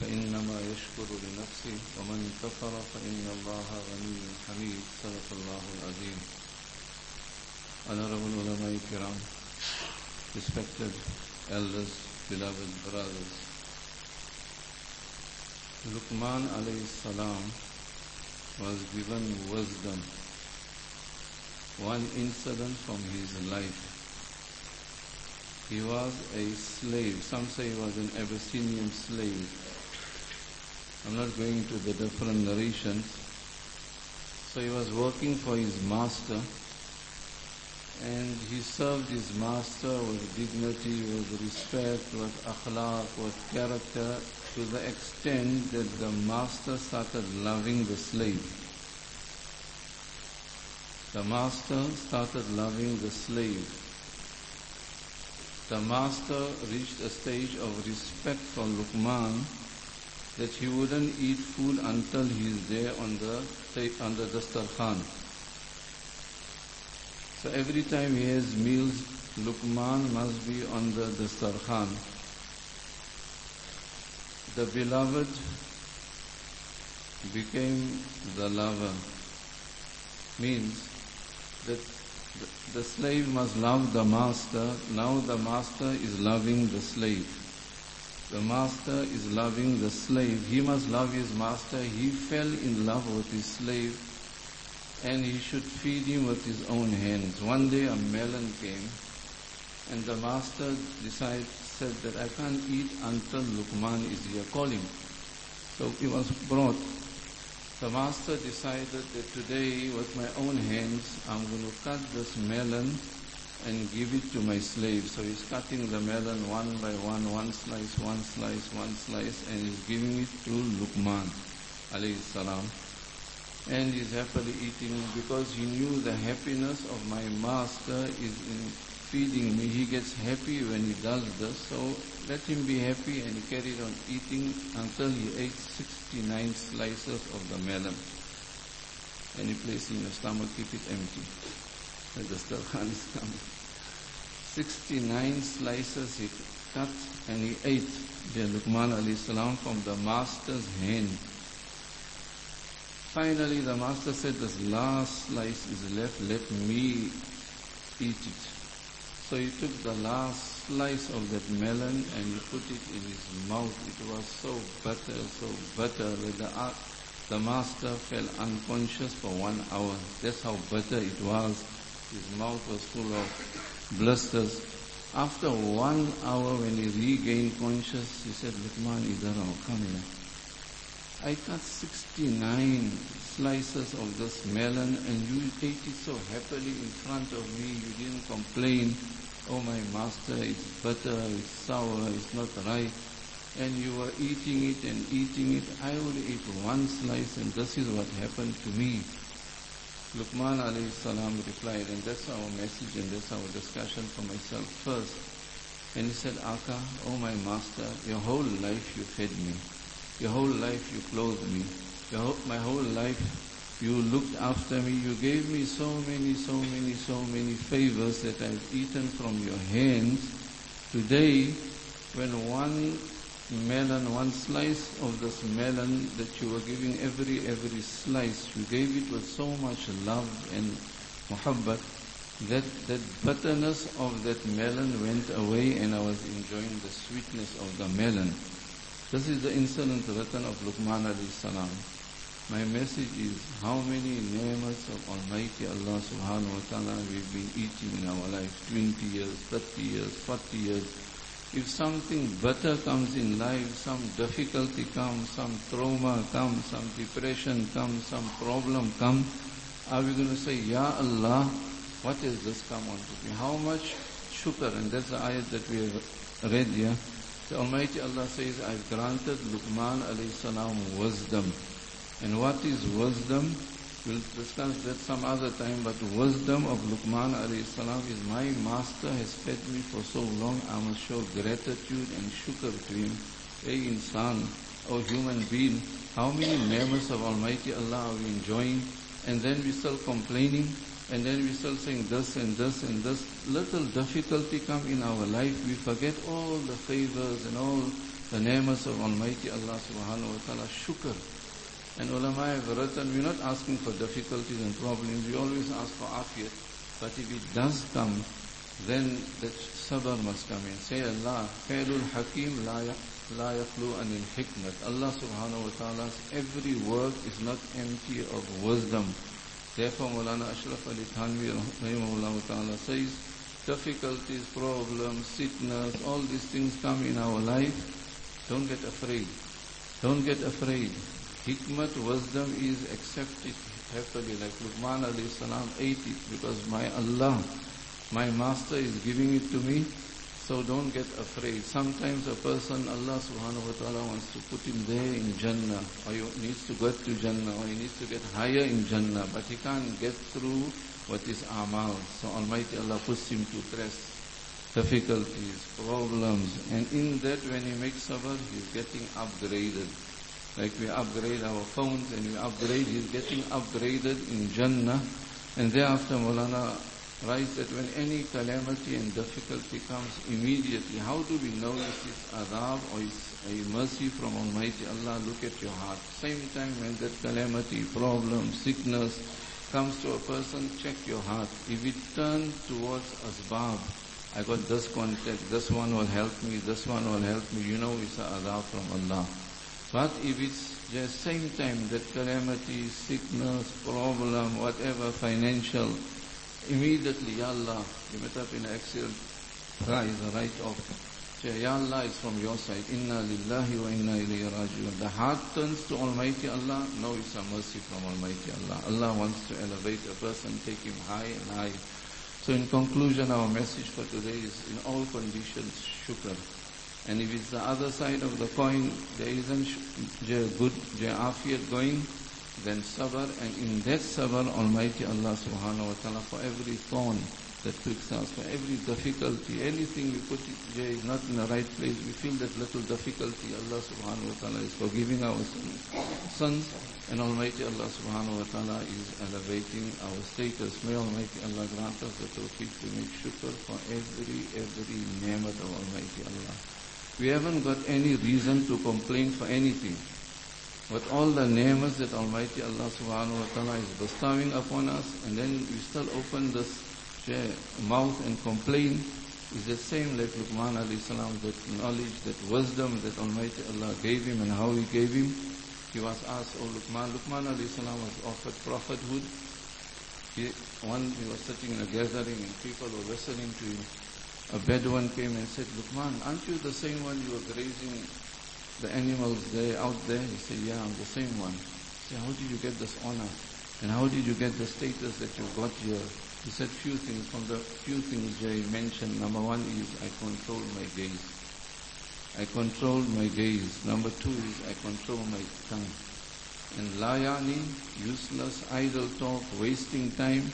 فإنما يشكر لنفسه. ومن كفر فإن الله غني حميد. صدق الله العظيم. Honorable ulama kiram, respected elders, beloved brothers, Luqman alayhi salam was given wisdom. One incident from his life. He was a slave. Some say he was an Abyssinian slave. I'm not going to the different narrations. So he was working for his master and he served his master with dignity, with respect, with akhlaq, with character to the extent that the master started loving the slave. The master started loving the slave the master reached a stage of respect for Luqman that he wouldn't eat food until he is there on the on the dastarkhan. So every time he has meals, Luqman must be on the dastarkhan. The beloved became the lover. Means that the slave must love the master. Now the master is loving the slave. The master is loving the slave. He must love his master. He fell in love with his slave and he should feed him with his own hands. One day a melon came and the master decided, said that I can't eat until Luqman is here calling. So he was brought the master decided that today with my own hands I'm going to cut this melon and give it to my slave. So he's cutting the melon one by one, one slice, one slice, one slice, and he's giving it to Luqman alayhi salam. And he's happily eating because he knew the happiness of my master is in feeding me. He gets happy when he does this. So let him be happy and he carried on eating until he ate 69 slices of the melon. Any place in your stomach, keep it empty. The stalkhan is coming. 69 slices he cut and he ate dear Luqman alayhi salam from the master's hand. Finally the master said, this last slice is left, let me eat it. So he took the last slice of that melon and he put it in his mouth. It was so bitter, so bitter that the, uh, the master fell unconscious for one hour. That's how bitter it was. His mouth was full of blisters. After one hour when he regained conscious, he said, Luqman, idhar ao, come here. I cut 69 slices of this melon and you ate it so happily in front of me. You didn't complain. Oh my master, it's bitter, it's sour, it's not right. And you were eating it and eating it. I only eat one slice and this is what happened to me. Luqman alayhi salam replied, and that's our message and that's our discussion for myself first. And he said, Aka, oh my master, your whole life you fed me. Your whole life you clothed me. Your my whole life you looked after me. You gave me so many, so many, so many favors that I've eaten from your hands. Today, when one melon, one slice of this melon that you were giving every, every slice, you gave it with so much love and muhabbat, that, that bitterness of that melon went away and I was enjoying the sweetness of the melon. This is the incident written of Luqman alayhi salam. My message is how many ni'mas of Almighty Allah subhanahu wa ta'ala we've been eating in our life, 20 years, 30 years, 40 years. If something better comes in life, some difficulty comes, some trauma comes, some depression comes, some problem comes, are we going to say, Ya Allah, what has this come on to me? How much shukr, and that's the ayat that we have read here. The Almighty Allah says, I've granted Luqman alayhi salam wisdom. And what is wisdom? We'll discuss that some other time, but wisdom of Luqman alayhi salam is my master has fed me for so long, I must show gratitude and shukr to him. Hey insan, O human being, how many members of Almighty Allah are we enjoying? And then we still complaining, and then we still saying this and this and this. Little difficulty come in our life, we forget all the favors and all the ni'mas of Almighty Allah subhanahu wa ta'ala. Shukr. And ulama have written, we're not asking for difficulties and problems, we always ask for afiyat. But if it does come, then that sabr must come in. Say Allah, Khairul Hakim la la yaqlu anil hikmat. Allah subhanahu wa ta'ala's every word is not empty of wisdom. Therefore Maulana Ashraf Ali Thanvi ta'ala says, difficulties, problems, sickness, all these things come in our life. Don't get afraid. Don't get afraid. Hikmat, wisdom is accepted happily like Luqman alayhi salam ate it because my Allah, my master is giving it to me. So don't get afraid. Sometimes a person, Allah subhanahu wa ta'ala wants to put him there in Jannah or he needs to get to Jannah or he needs to get higher in Jannah but he can't get through what is amal. So Almighty Allah puts him to test difficulties, problems and in that when he makes sabr, he's getting upgraded. Like we upgrade our phones and we upgrade, he's getting upgraded in Jannah. And thereafter Maulana writes that when any calamity and difficulty comes immediately, how do we know this is adhab or it's a mercy from Almighty Allah? Look at your heart. Same time when that calamity, problem, sickness comes to a person, check your heart. If it turns towards asbab, I got this contact, this one will help me, this one will help me, you know it's a adhab from Allah. But if it's the same time that calamity, sickness, problem, whatever, financial, immediately, Ya Allah, you met up in accident, rise, right off. Say, Ya Allah, it's from your side. Inna lillahi wa inna ilayhi raji'un. The heart turns to Almighty Allah. No, it's a mercy from Almighty Allah. Allah wants to elevate a person, take him high and high. So in conclusion, our message for today is in all conditions, shukr. And if it's the other side of the coin, there isn't good afiyat going, then sabr. And in that sabr, Almighty Allah subhanahu wa ta'ala, for every thorn that pricks us, for every difficulty, anything we put is not in the right place, we feel that little difficulty, Allah subhanahu wa ta'ala is forgiving our sins. And Almighty Allah subhanahu wa ta'ala is elevating our status. May Almighty Allah grant us the tawfiq to make shukr for every, every ni'mat of Almighty Allah. We haven't got any reason to complain for anything. But all the ni'mas that Almighty Allah subhanahu wa ta'ala is bestowing upon us, and then we still open this mouth and complain, is the same like Luqman alayhi salam, that knowledge, that wisdom that Almighty Allah gave him and how He gave him. He was asked, Oh Luqman, Luqman alayhi salam was offered prophethood. He, one, he was sitting in a gathering and people were listening to him. A Bedouin came and said, Luqman, aren't you the same one you were grazing the animals there, out there? He said, yeah, I'm the same one. He said, how did you get this honor? And how did you get the status that you got here? He said few things. From the few things he mentioned, number one is I control my gaze. I control my gaze. Number two is I control my tongue. And layani, useless, idle talk, wasting time,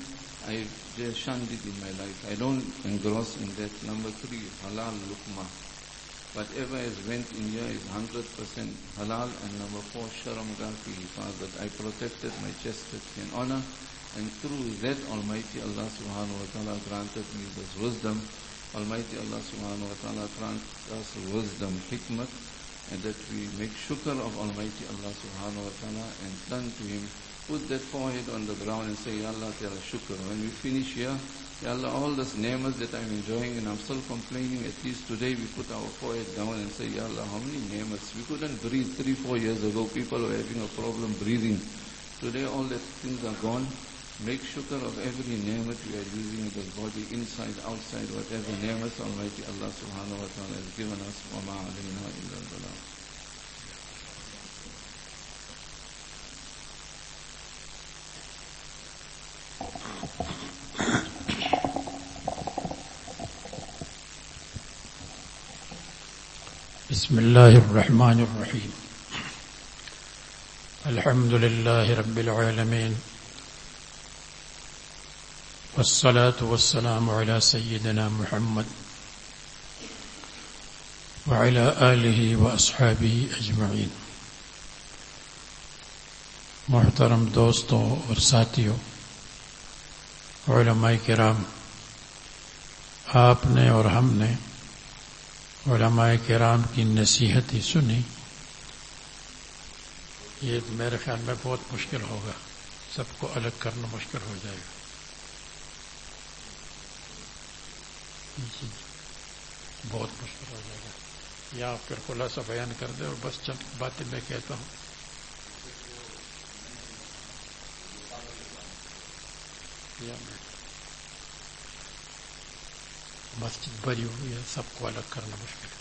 I just shunned it in my life. I don't engross in that. Number three, halal lukma. Whatever is went in here is 100% halal. And number four, Sharam Gafi, that I protected my chest in honor. And through that Almighty Allah subhanahu wa ta'ala granted me this wisdom. Almighty Allah subhanahu wa ta'ala grant us wisdom, hikmat, and that we make shukr of Almighty Allah subhanahu wa ta'ala and turn to Him Put that forehead on the ground and say, Ya Allah, Tera shukr. When we finish here, Ya Allah, all these namas that I'm enjoying and I'm still complaining, at least today we put our forehead down and say, Ya Allah, how many namas? We couldn't breathe three, four years ago. People were having a problem breathing. Today all that things are gone. Make shukr of every namat we are using in the body, inside, outside, whatever namas Almighty Allah subhanahu wa ta'ala has given us. وَمَا عَلَيْنَا إِلَّا الْبَلَاغُ بسم الله الرحمن الرحيم. الحمد لله رب العالمين. والصلاة والسلام على سيدنا محمد وعلى آله وأصحابه أجمعين. محترم دوستوں اور ساتھیوں علماء کرام، آپ نے اور ہم نے علماء کرام کی نصیحتیں سنی۔ یہ میرے خیال میں بہت مشکل ہوگا۔ سب کو الگ کرنا مشکل ہو جائے گا۔ جی بہت مشکل ہو جائے گا۔ یا پھر خلاصہ بیان کر دے اور بس چند باتیں میں کہتا ہوں۔ میں مسجد بری ہوئی ہے، سب کو الگ کرنا مشکل ہے۔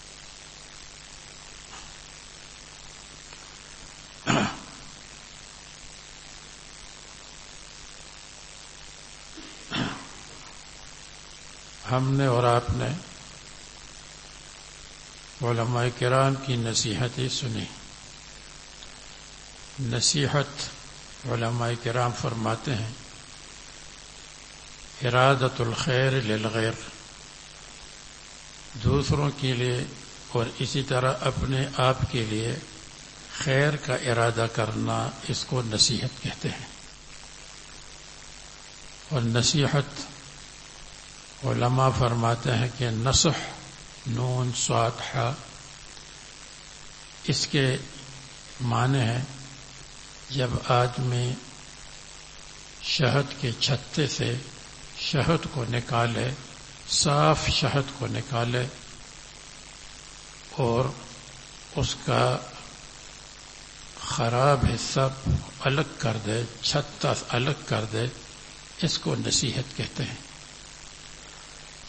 ہم نے اور آپ نے علماء کرام کی نصیحتیں سنی۔ نصیحت علماء کرام فرماتے ہیں ارادت الخیر للغیر۔ دوسروں کے لیے اور اسی طرح اپنے آپ کے لیے خیر کا ارادہ کرنا اس کو نصیحت کہتے ہیں۔ اور نصیحت علماء فرماتے ہیں کہ نصح، نون سواتحا اس کے معنی ہے جب آدمی شہد کے چھتے سے شہد کو نکالے، صاف شہد کو نکالے اور اس کا خراب حصہ الگ کر دے چھتا الگ کر دے، اس کو نصیحت کہتے ہیں۔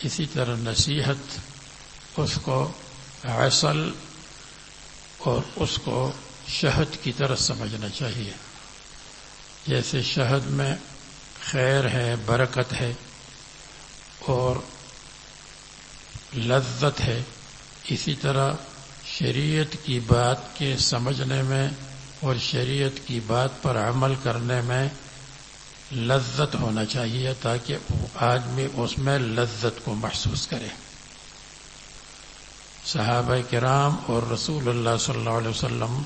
اسی طرح نصیحت، اس کو اصل اور اس کو شہد کی طرح سمجھنا چاہیے۔ جیسے شہد میں خیر ہے، برکت ہے اور لذت ہے۔ اسی طرح شریعت کی بات کے سمجھنے میں اور شریعت کی بات پر عمل کرنے میں لذت ہونا چاہیے تاکہ آدمی اس میں لذت کو محسوس کرے۔ صحابہ کرام اور رسول اللہ صلی اللہ علیہ وسلم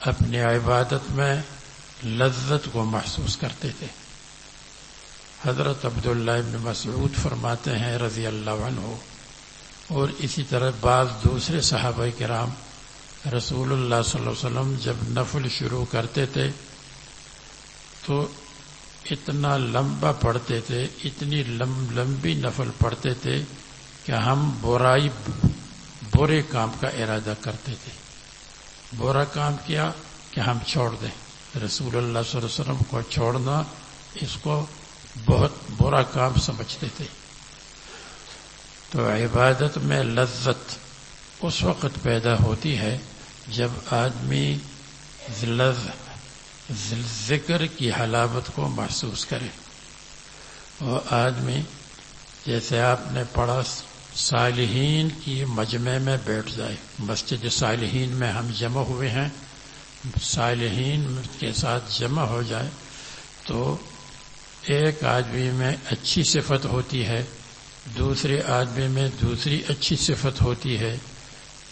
اپنی عبادت میں لذت کو محسوس کرتے تھے۔ حضرت عبداللہ ابن مسعود فرماتے ہیں رضی اللہ عنہ۔ اور اسی طرح بعض دوسرے صحابہ کرام رسول اللہ صلی اللہ علیہ وسلم جب نفل شروع کرتے تھے تو اتنا لمبا پڑھتے تھے، اتنی لمبی نفل پڑھتے تھے کہ ہم برائی، برے کام کا ارادہ کرتے تھے۔ برا کام کیا کہ ہم چھوڑ دیں۔ رسول اللہ صلی اللہ علیہ وسلم کو چھوڑنا اس کو بہت برا کام سمجھتے تھے۔ تو عبادت میں لذت اس وقت پیدا ہوتی ہے جب آدمی ذکر کی حلاوت کو محسوس کرے۔ وہ آدمی جیسے آپ نے پڑھا، صالحین کی مجمع میں بیٹھ جائے۔ مسجد صالحین میں ہم جمع ہوئے ہیں۔ صالحین کے ساتھ جمع ہو جائے تو ایک آدمی میں اچھی صفت ہوتی ہے، دوسرے آدمی میں دوسری اچھی صفت ہوتی ہے،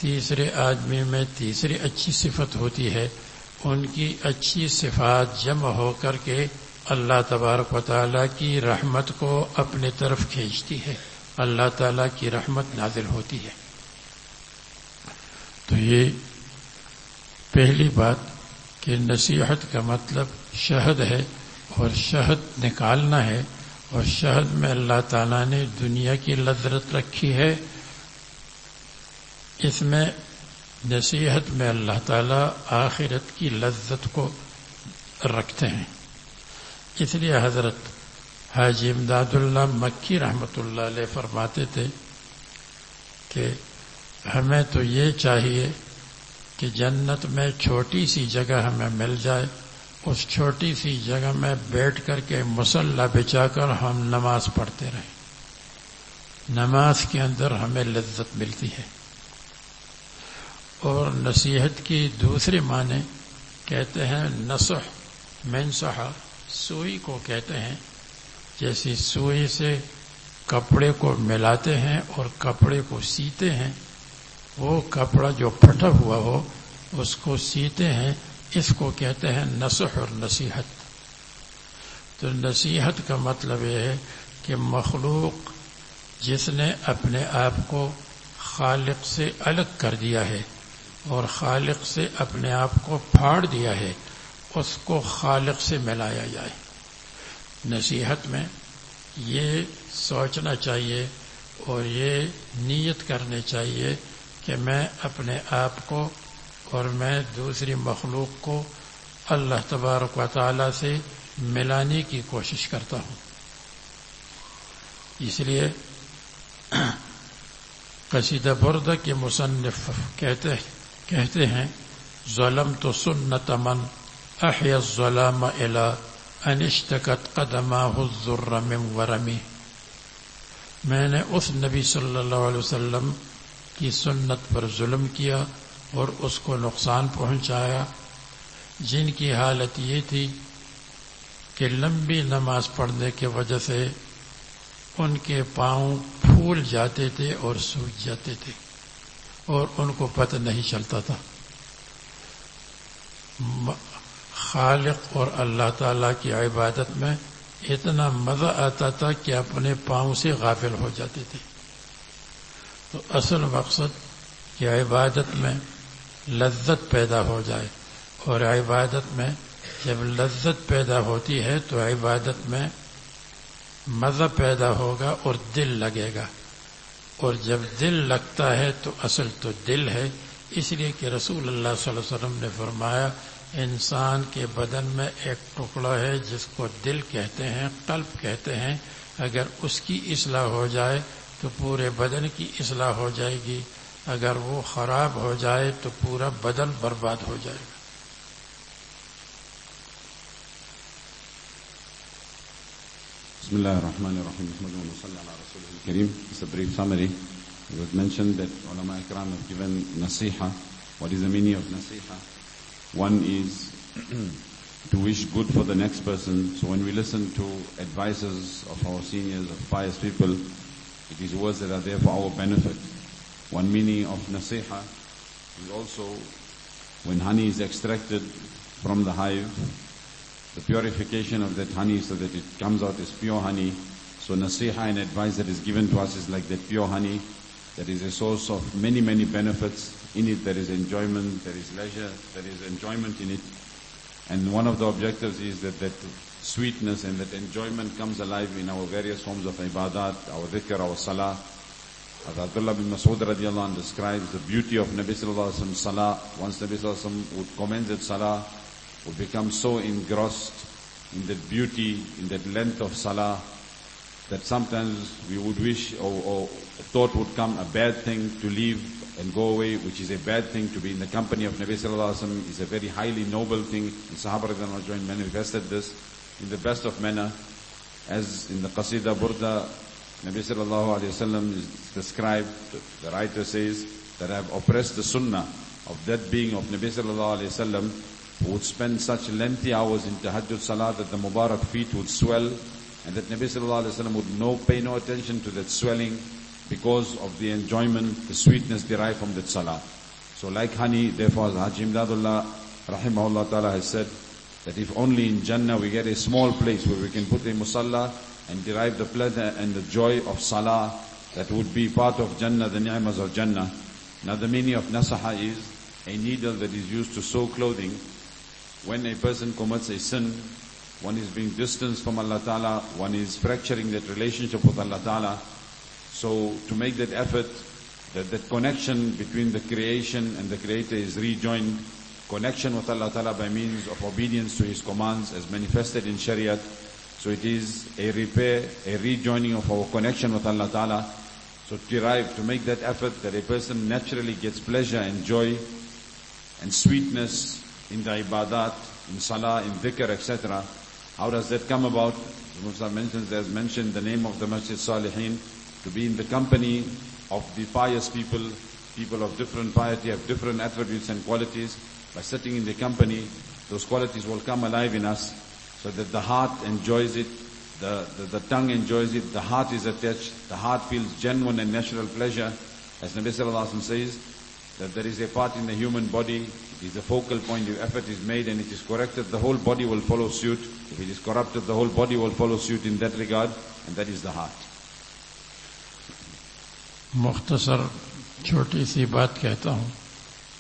تیسرے آدمی میں تیسری اچھی صفت ہوتی ہے۔ ان کی اچھی صفات جمع ہو کر کے اللہ تبارک و تعالیٰ کی رحمت کو اپنے طرف کھینچتی ہے۔ اللہ تعالیٰ کی رحمت نازل ہوتی ہے۔ تو یہ پہلی بات کہ نصیحت کا مطلب شہد ہے اور شہد نکالنا ہے اور شہد میں اللہ تعالیٰ نے دنیا کی لذرت رکھی ہے۔ اس میں نصیحت میں اللہ تعالیٰ آخرت کی لذت کو رکھتے ہیں۔ اس لیے حضرت حاجی امداد اللہ مکی رحمۃ اللہ علیہ فرماتے تھے کہ ہمیں تو یہ چاہیے کہ جنت میں چھوٹی سی جگہ ہمیں مل جائے، اس چھوٹی سی جگہ میں بیٹھ کر کے مسلح بچا کر ہم نماز پڑھتے رہیں۔ نماز کے اندر ہمیں لذت ملتی ہے۔ اور نصیحت کی دوسری معنی کہتے ہیں نصح منصحا سوئی کو کہتے ہیں۔ جیسی سوئی سے کپڑے کو ملاتے ہیں اور کپڑے کو سیتے ہیں وہ کپڑا جو پھٹا ہوا ہو، اس کو سیتے ہیں، اس کو کہتے ہیں نصح اور نصیحت تو نصیحت کا مطلب یہ ہے کہ مخلوق جس نے اپنے آپ کو خالق سے الگ کر دیا ہے اور خالق سے اپنے آپ کو پھاڑ دیا ہے، اس کو خالق سے ملایا جائے۔ نصیحت میں یہ سوچنا چاہیے اور یہ نیت کرنے چاہیے کہ میں اپنے آپ کو اور میں دوسری مخلوق کو اللہ تبارک و تعالی سے ملانے کی کوشش کرتا ہوں۔ اس لیے قصیدہ برد کے مصنف کہتے کہتے ہیں ظلم تو سنت من احی الظلام الا انشتکت قدماہ الظرم ورمی میں نے اس نبی صلی اللہ علیہ وسلم کی سنت پر ظلم کیا اور اس کو نقصان پہنچایا۔ جن کی حالت یہ تھی کہ لمبی نماز پڑھنے کی وجہ سے ان کے پاؤں پھول جاتے تھے اور سوج جاتے تھے اور ان کو پتہ نہیں چلتا تھا۔ خالق اور اللہ تعالی کی عبادت میں اتنا مزہ آتا تھا کہ اپنے پاؤں سے غافل ہو جاتے تھے۔ تو اصل مقصد کہ عبادت میں لذت پیدا ہو جائے اور عبادت میں جب لذت پیدا ہوتی ہے تو عبادت میں مزہ پیدا ہوگا اور دل لگے گا اور جب دل لگتا ہے تو اصل تو دل ہے اس لیے کہ رسول اللہ صلی اللہ علیہ وسلم نے فرمایا انسان کے بدن میں ایک ٹکڑا ہے جس کو دل کہتے ہیں قلب کہتے ہیں اگر اس کی اصلاح ہو جائے تو پورے بدن کی اصلاح ہو جائے گی۔ اگر وہ خراب ہو جائے تو پورا بدن برباد ہو جائے گا۔ بسم اللہ الرحمن الرحیم۔ محمد صلی اللہ علیہ رسول کریم اس brief summary. It was mentioned that علماء اکرام have given نصیحہ۔ What is the meaning of نصیحہ? One is to wish good for the next person. So when we listen to advices of our seniors, of pious people, it is words that are there for our benefit. One meaning of nasiha is also when honey is extracted from the hive, the purification of that honey so that it comes out as pure honey. So nasiha and advice that is given to us is like that pure honey that is a source of many, many benefits. In it there is enjoyment, there is leisure, there is enjoyment in it. And one of the objectives is that that sweetness and that enjoyment comes alive in our various forms of ibadat, our dhikr, our salah. As Abdullah bin Masud radiallahu anh describes the beauty of Nabi sallallahu alayhi wa salah. Once Nabi sallallahu alayhi wa would commend that salah, would become so engrossed in that beauty, in that length of salah, that sometimes we would wish or, or thought would come a bad thing to leave and go away, which is a bad thing to be in the company of Nabi Sallallahu Alaihi Wasallam is a very highly noble thing. The Sahaba manifested this in the best of manner. As in the Qasida Burda, Nabi Sallallahu Alaihi Wasallam is described, the writer says, that I have oppressed the sunnah of that being of Nabi Sallallahu Alaihi Wasallam who would spend such lengthy hours in tahajjud salah that the Mubarak feet would swell and that Nabi sallallahu alaihi wasallam would no pay no attention to that swelling because of the enjoyment, the sweetness derived from that salah. So like honey, therefore Haji Imdadullah rahimahullah ta'ala has said that if only in Jannah we get a small place where we can put a musalla and derive the pleasure and the joy of salah that would be part of Jannah, the ni'mas of Jannah. Now the meaning of nasaha is a needle that is used to sew clothing. When a person commits a sin, one is being distanced from Allah Ta'ala, one is fracturing that relationship with Allah Ta'ala. So to make that effort, that, that connection between the creation and the creator is rejoined, connection with Allah Ta'ala by means of obedience to His commands as manifested in Shariat. So it is a repair, a rejoining of our connection with Allah Ta'ala. So to derive, to make that effort that a person naturally gets pleasure and joy and sweetness in the ibadat, in salah, in dhikr, etc. How does that come about? Muslim mentions, as mentioned, the name of the Masjid Salihin, to be in the company of the pious people, people of different piety, have different attributes and qualities. By sitting in the company, those qualities will come alive in us, so that the heart enjoys it, the, the, the tongue enjoys it, the heart is attached, the heart feels genuine and natural pleasure. As Nabi Sallallahu Alaihi Wasallam says, that there is a part in the human body, it is a focal point, if effort is made and it is corrected, the whole body will follow suit. If it is corrupted, the whole body will follow suit in that regard, and that is the heart.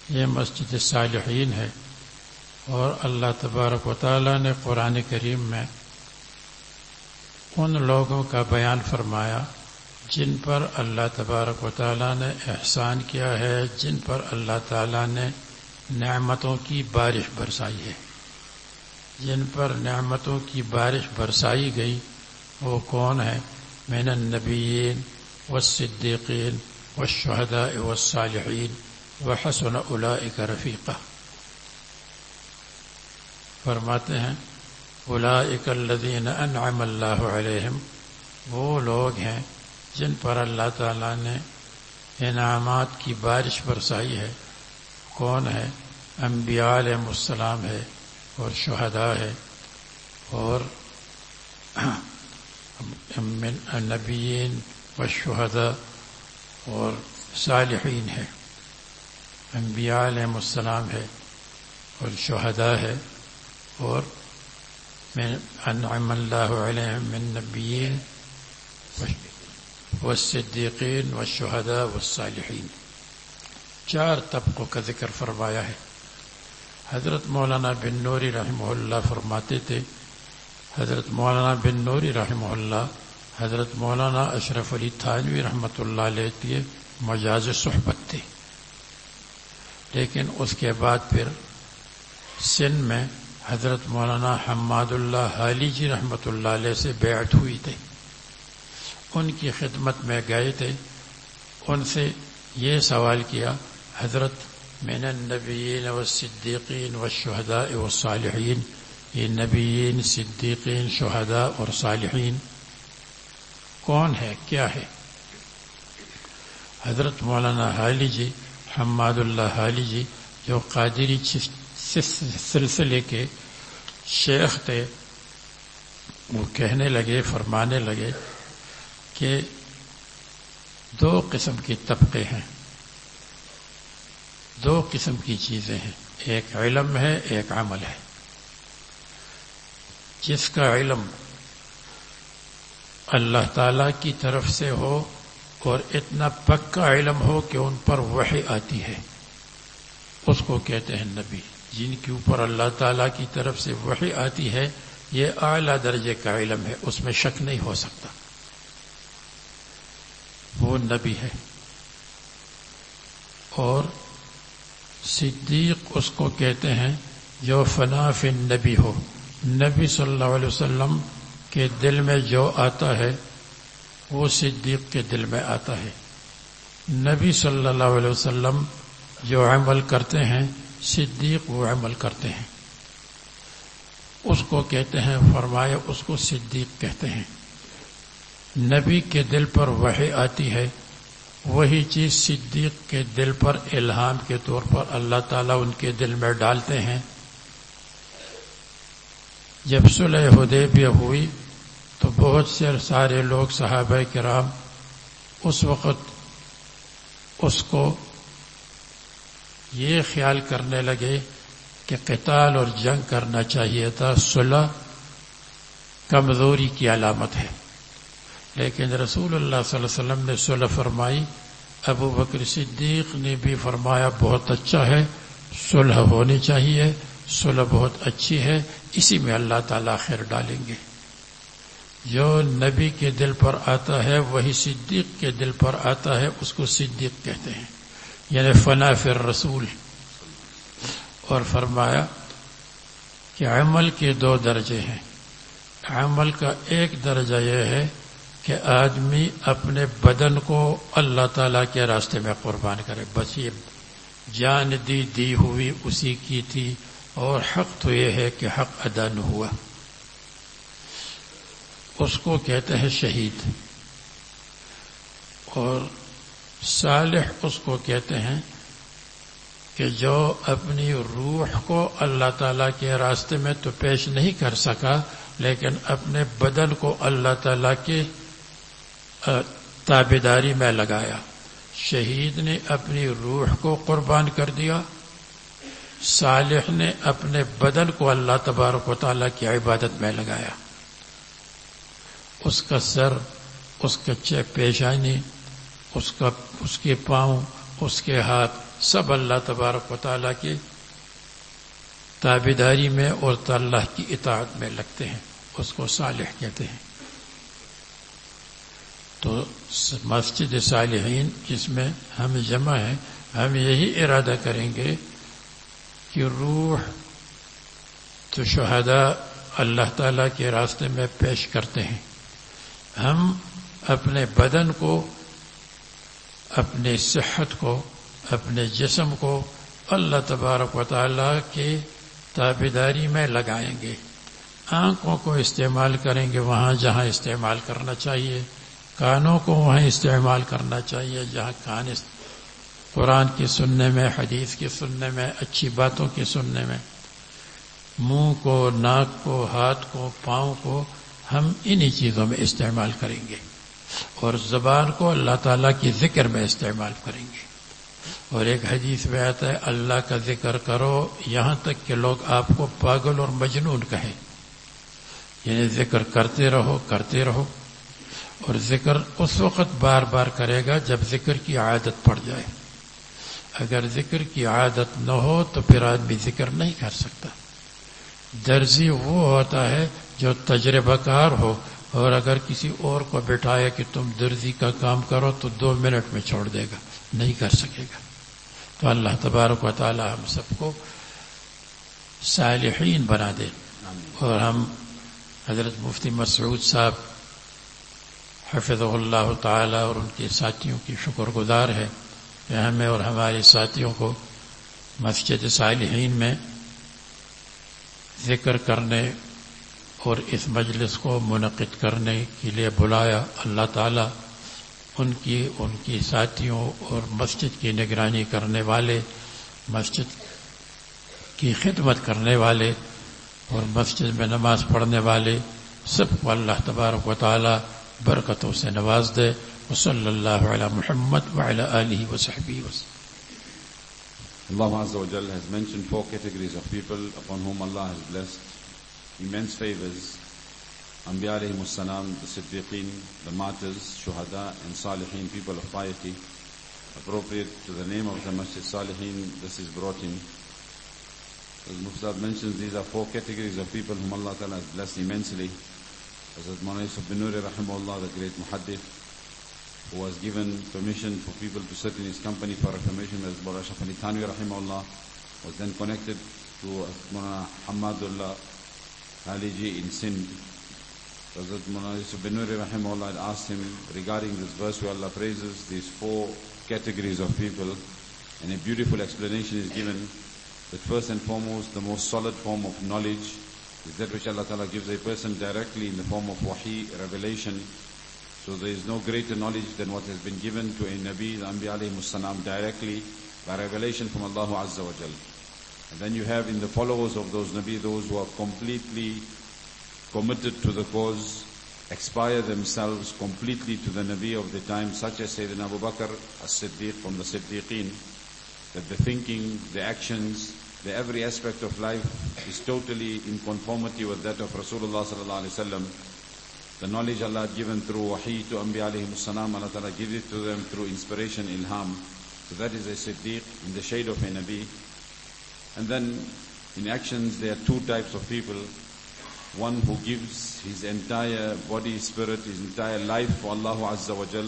یہ مسجد صالحین ہے۔ اور اللہ تبارک و تعالیٰ نے قرآن کریم میں ان لوگوں کا بیان فرمایا جن پر اللہ تبارک و تعالیٰ نے احسان کیا ہے، جن پر اللہ تعالیٰ نے نعمتوں کی بارش برسائی ہے۔ جن پر نعمتوں کی بارش برسائی گئی، وہ کون ہے من النبیین والصدیقین والشہداء والصالحین۔ وحسن اولئک رفیقہ۔ فرماتے ہیں اولئک الذین انعم اللہ علیہم۔ وہ لوگ ہیں جن پر اللہ تعالیٰ نے انعامات کی بارش برسائی ہے۔ کون ہے؟ انبیاء علیہ السلام ہے اور شہداء ہے۔ اور من و شہداء اور صالحین ہے۔ انبیاء علیہ السلام ہے اور شہداء ہے اور انعم اللہ علیہ من نبیین والصدیقین والشہداء والصالحین چار طبقوں کا ذکر فرمایا ہے۔ حضرت مولانا بن نوری رحمہ اللہ فرماتے تھے۔ حضرت مولانا بن نوری رحمہ اللہ، حضرت مولانا اشرف علی تھانوی رحمۃ اللہ علیہ کے مجاز صحبت تھے۔ لیکن اس کے بعد پھر سندھ میں حضرت مولانا حماد اللہ حالی جی رحمۃ اللہ علیہ سے بیعت ہوئی تھے ان کی خدمت میں گئے تھے۔ ان سے یہ سوال کیا، حضرت من النبیین و صدیقین و شہدا و صالحین یہ نبیین، صدیقین، شہداء اور صالحین، کون ہے؟ کیا ہے؟ حضرت مولانا حالی جی حماد اللہ علی جی جو قادری سلسلے کے شیخ تھے، وہ کہنے لگے، فرمانے لگے کہ دو قسم کے طبقے ہیں۔ دو قسم کی چیزیں ہیں۔ ایک علم ہے، ایک عمل ہے۔ جس کا علم اللہ تعالی کی طرف سے ہو اور اتنا پکا علم ہو کہ ان پر وحی آتی ہے۔ اس کو کہتے ہیں نبی، جن کے اوپر اللہ تعالیٰ کی طرف سے وحی آتی ہے، یہ اعلیٰ درجے کا علم ہے، اس میں شک نہیں ہو سکتا۔ وہ نبی ہے۔ اور صدیق اس کو کہتے ہیں جو فنا فن نبی ہو۔ نبی صلی اللہ علیہ وسلم کے دل میں جو آتا ہے وہ صدیق کے دل میں آتا ہے۔ نبی صلی اللہ علیہ وسلم جو عمل کرتے ہیں، صدیق وہ عمل کرتے ہیں۔ اس کو کہتے ہیں فرمائے اس کو صدیق کہتے ہیں۔ نبی کے دل پر وہی آتی ہے۔ وہی چیز صدیق کے دل پر الہام کے طور پر اللہ تعالیٰ ان کے دل میں ڈالتے ہیں۔ جب صلح حدیبیہ ہوئی تو بہت سے سارے لوگ صحابہ کرام اس وقت اس کو یہ خیال کرنے لگے کہ قتال اور جنگ کرنا چاہیے تھا، صلح، کمزوری کی علامت ہے۔ لیکن رسول اللہ صلی اللہ علیہ وسلم نے صلح فرمائی۔ ابو بکر صدیق نے بھی فرمایا، بہت اچھا ہے، صلح ہونی چاہیے، صلح بہت اچھی ہے، اسی میں اللہ تعالیٰ خیر ڈالیں گے۔ جو نبی کے دل پر آتا ہے، وہی صدیق کے دل پر آتا ہے، اس کو صدیق کہتے ہیں۔ یعنی فنا فر رسول اور فرمایا کہ عمل کے دو درجے ہیں۔ عمل کا ایک درجہ یہ ہے کہ آدمی اپنے بدن کو اللہ تعالیٰ کے راستے میں قربان کرے۔ بس یہ جان دی دی ہوئی اسی کی تھی اور حق تو یہ ہے کہ حق ادا نہ ہوا۔ اس کو کہتے ہیں شہید۔ اور صالح اس کو کہتے ہیں کہ جو اپنی روح کو اللہ تعالیٰ کے راستے میں تو پیش نہیں کر سکا، لیکن اپنے بدن کو اللہ تعالیٰ کے تابیداری میں لگایا۔ شہید نے اپنی روح کو قربان کر دیا۔ صالح نے اپنے بدن کو اللہ تبارک و تعالیٰ کی عبادت میں لگایا۔ اس کا سر، اس کا پیشانی، اس کا، اس کے پاؤں، اس کے ہاتھ، سب اللہ تبارک و تعالیٰ کی تابیداری میں اور اللہ کی اطاعت میں لگتے ہیں، اس کو صالح کہتے ہیں۔ تو مسجد صالحین جس میں ہم جمع ہیں، ہم یہی ارادہ کریں گے کہ روح تو شہداء اللہ تعالیٰ کے راستے میں پیش کرتے ہیں۔ ہم اپنے بدن کو اپنے صحت کو، اپنے جسم کو اللہ تبارک و تعالیٰ کی تابیداری میں لگائیں گے۔ آنکھوں کو استعمال کریں گے وہاں جہاں استعمال کرنا چاہیے، کانوں کو وہاں استعمال کرنا چاہیے، جہاں کان قرآن کی سننے میں، حدیث کی سننے میں، اچھی باتوں کی سننے میں۔ منہ کو، ناک کو، ہاتھ کو، پاؤں کو ہم انہی چیزوں میں استعمال کریں گے اور زبان کو اللہ تعالیٰ کی ذکر میں استعمال کریں گے۔ اور ایک حدیث میں آتا ہے، اللہ کا ذکر کرو، یہاں تک کہ لوگ آپ کو پاگل اور مجنون کہیں۔ یعنی ذکر کرتے رہو کرتے رہو۔ اور ذکر اس وقت بار بار کرے گا جب ذکر کی عادت پڑ جائے۔ اگر ذکر کی عادت نہ ہو تو پھر آدمی ذکر نہیں کر سکتا۔ درزی وہ ہوتا ہے جو تجربہ کار ہو، اور اگر کسی اور کو بٹھایا کہ تم درزی کا کام کرو تو دو منٹ میں چھوڑ دے گا، نہیں کر سکے گا۔ تو اللہ تبارک و تعالی ہم سب کو صالحین بنا دے۔ اور ہم حضرت مفتی مسعود صاحب حفظ اللہ تعالی اور ان کے ساتھیوں کی شکر گزار ہے کہ ہمیں اور ہمارے ساتھیوں کو مسجد صالحین میں ذکر کرنے اور اس مجلس کو منعقد کرنے کے لیے بلایا اللہ تعالیٰ، ان کی ان کی ساتھیوں اور مسجد کی نگرانی کرنے والے، مسجد کی خدمت کرنے والے اور مسجد میں نماز پڑھنے والے، سب کو اللہ تبارک و تعالیٰ برکتوں سے نواز دے۔ وصلی اللہ علی محمد وعلی آلہ وصحبہ وسلم Allah Azza wa Jal has mentioned four categories of people upon whom Allah has blessed immense favors. Anbiya alayhi salam, the Siddiqeen, the martyrs, Shuhada and Salihin, people of piety. Appropriate to the name of the Masjid Salihin, this is brought in. As Mufsad mentions, these are four categories of people whom Allah Ta'ala has blessed immensely. Hazrat Mawlana Yusuf Banuri rahimahullah, the great muhaddith, who was given permission for people to sit in his company for reformation as Bora Shafani Thanwi rahimahullah, was then connected to Mawlana Hamadullah Aliji in Sindh. Hazrat Mawlana Yusuf Banuri had asked him regarding this verse where Allah praises these four categories of people, and a beautiful explanation is given that first and foremost, the most solid form of knowledge is that which Allah Ta'ala gives a person directly in the form of wahi, revelation. So there is no greater knowledge than what has been given to a Nabi, the Anbiya alayhi directly by revelation from Allah Azza wa Jal. And then you have in the followers of those Nabi, those who are completely committed to the cause expire themselves completely to the Nabi of the time, such as Sayyidina Abu Bakr as-Siddiq from the Siddiqeen, that the thinking, the actions, the every aspect of life is totally in conformity with that of Rasulullah sallallahu alaihi wasallam. The knowledge Allah had given through wahi to Anbiya alayhi salam, Allah Ta'ala gives it to them through inspiration, ilham. So that is a Siddiq in the shade of a Nabi. And then in actions there are two types of people. One who gives his entire body, spirit, his entire life for Allah Azza wa Jal,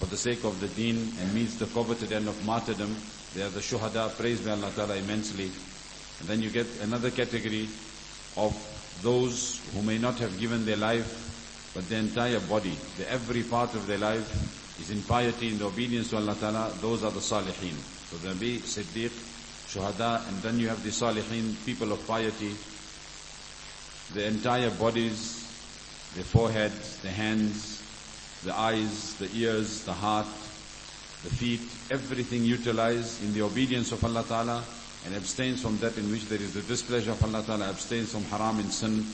for the sake of the deen and meets the coveted end of martyrdom. They are the shuhada, praised by Allah Ta'ala immensely. And then you get another category of those who may not have given their life, but the entire body, the every part of their life is in piety, in obedience to Allah Ta'ala, those are the salihin. So the Nabi, Siddiq, Shuhada, and then you have the salihin, people of piety, the entire bodies, the forehead, the hands, the eyes, the ears, the heart, the feet, everything utilized in the obedience of Allah Ta'ala and abstains from that in which there is the displeasure of Allah Ta'ala, abstains from haram and sin.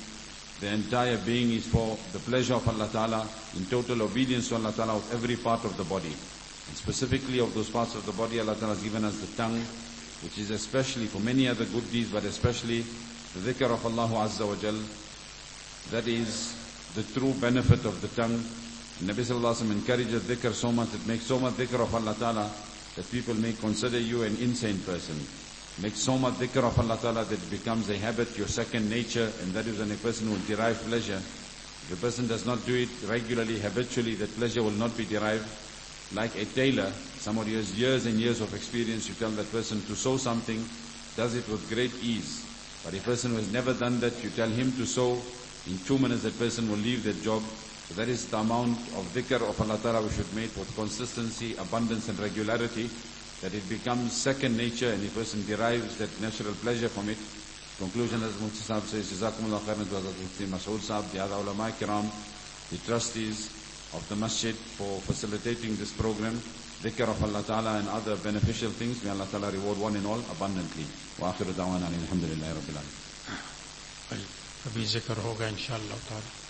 The entire being is for the pleasure of Allah Ta'ala in total obedience to Allah Ta'ala with every part of the body. And specifically of those parts of the body, Allah Ta'ala has given us the tongue, which is especially for many other good deeds, but especially the dhikr of Allah Azza wa Jal. That is the true benefit of the tongue. And Nabi Sallallahu Alaihi Wasallam encourages dhikr so much, it makes so much dhikr of Allah Ta'ala that people may consider you an insane person. Make so much dhikr of Allah Ta'ala that it becomes a habit, your second nature, and that is when a person will derive pleasure. If a person does not do it regularly, habitually, that pleasure will not be derived. Like a tailor, somebody who has years and years of experience, you tell that person to sew something, does it with great ease. But a person who has never done that, you tell him to sew, in two minutes that person will leave that job. So that is the amount of dhikr of Allah Ta'ala we should make with consistency, abundance and regularity, that it becomes second nature and a person derives that natural pleasure from it. Conclusion as Mufti Sahib says, Jazakumullah khairan to Hazrat Mufti Masood Sahib, the other ulama kiram, the trustees of the masjid for facilitating this program, dhikr of Allah Ta'ala and other beneficial things. May Allah Ta'ala reward one and all abundantly. Wa akhiru da'wana alhamdulillahi rabbil alamin. अभी जिक्र होगा इंशाअल्लाह ताला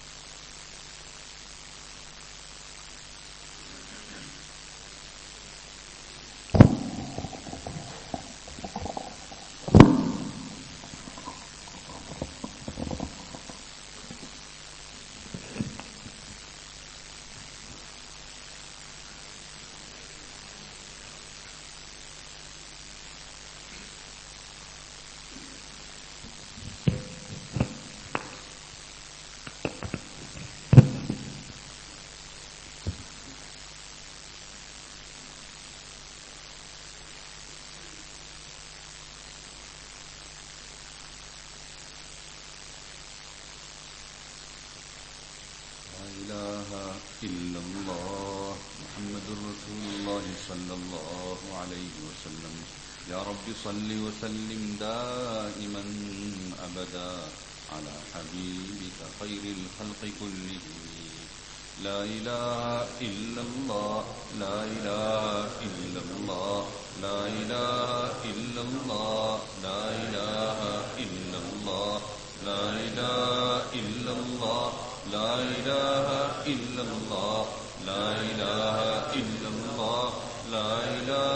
وصل وسلم دائما أبدا على حبيبك خير الخلق كلهم. لا إله إلا الله لا إله إلا الله لا إله إلا الله لا إله إلا الله لا إله إلا الله لا إله إلا الله لا إله إلا الله لا إله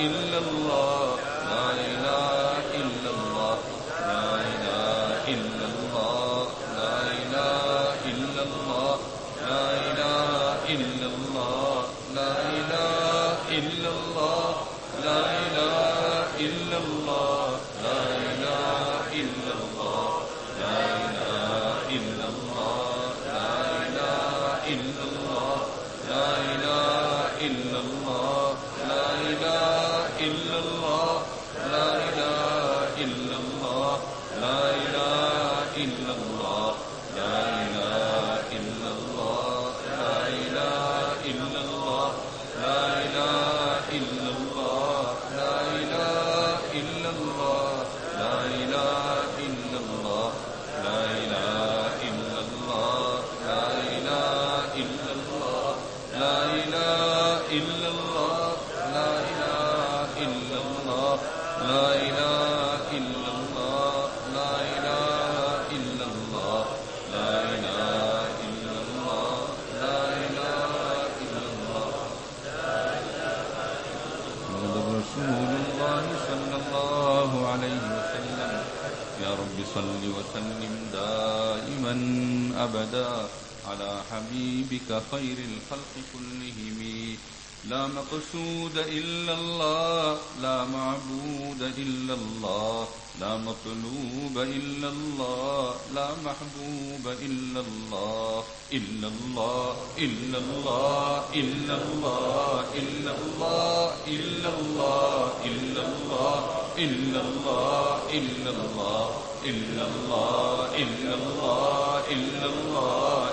إلا الله. بك خير الخلق كلهم لا مقصود إلا الله لا معبود إلا الله لا مطلوب إلا الله لا محبوب إلا الله إلا الله إلا الله إلا الله إلا الله إلا الله إلا الله إلا الله إلا الله إلا الله إلا الله إلا الله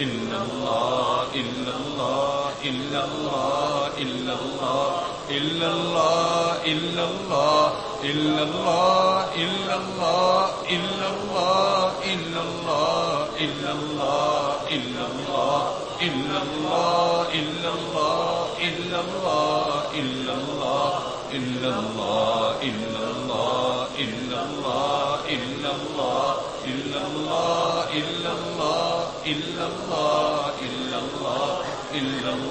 إلا الله إلا إلا الله إلا الله إلا الله اللہ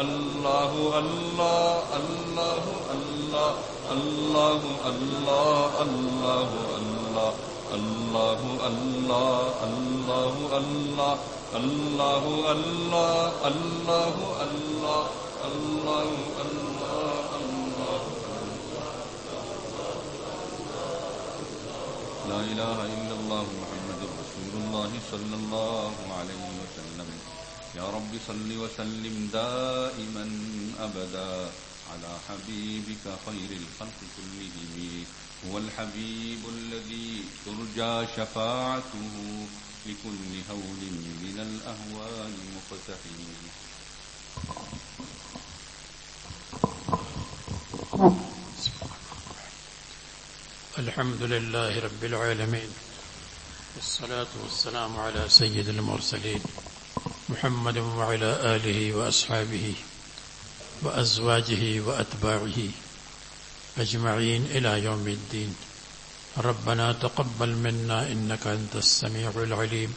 الله الله الله الله الله الله الله الله الله الله الله الله الله الله الله الله الله الله لا إله إلا الله محمد رسول الله صلى الله عليه يا رب صل وسلم دائما أبدا على حبيبك خير الخلق كلهم. هو الحبيب الذي ترجى شفاعته لكل هول من الأهوال مقتحم. الحمد لله رب العالمين والصلاة والسلام على سيد المرسلين محمد وعلى آله وأصحابه وأزواجه وأتباعه أجمعين إلى يوم الدين. ربنا تقبل منا إنك أنت السميع العليم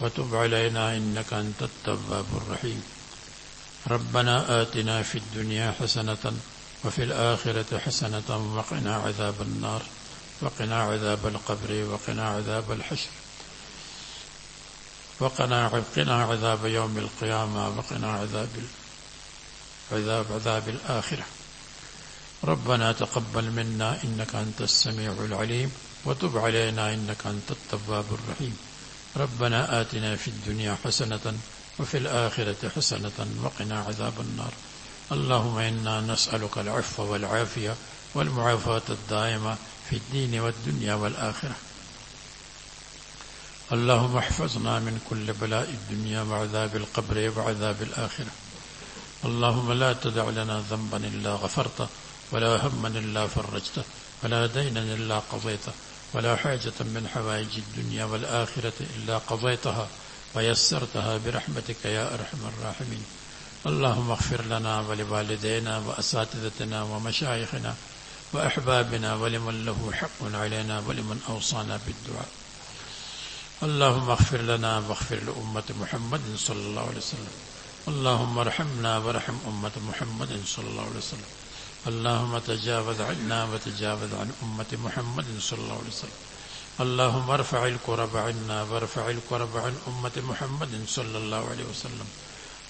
وتب علينا إنك أنت التواب الرحيم. ربنا آتنا في الدنيا حسنة وفي الآخرة حسنة وقنا عذاب النار. وقنا عذاب القبر وقنا عذاب الحشر. وقنا قنا عذاب يوم القيامة وقنا عذاب عذاب عذاب الآخرة. ربنا تقبل منا إنك أنت السميع العليم وتب علينا إنك أنت التواب الرحيم. ربنا آتنا في الدنيا حسنة وفي الآخرة حسنة وقنا عذاب النار. اللهم إنا نسألك العفو والعافية والمعافاة الدائمة في الدين والدنيا والآخرة. اللهم احفظنا من كل بلاء الدنيا وعذاب القبر وعذاب الآخرة. اللهم لا تدع لنا ذنبا إلا غفرته ولا هما إلا فرجته ولا دينا إلا قضيته ولا حاجة من حوائج الدنيا والآخرة إلا قضيتها ويسرتها برحمتك يا أرحم الراحمين. اللهم اغفر لنا ولوالدينا وأساتذتنا ومشايخنا وأحبابنا ولمن له حق علينا ولمن أوصانا بالدعاء. اللهم اغفر لنا واغفر لأمة محمد صلى الله عليه وسلم. اللهم ارحمنا وارحم أمة محمد صلى الله عليه وسلم. اللهم تجاوز عنا وتجاوز عن أمة محمد صلى الله عليه وسلم. اللهم ارفع الكرب عنا وارفع الكرب عن أمة محمد صلى الله عليه وسلم.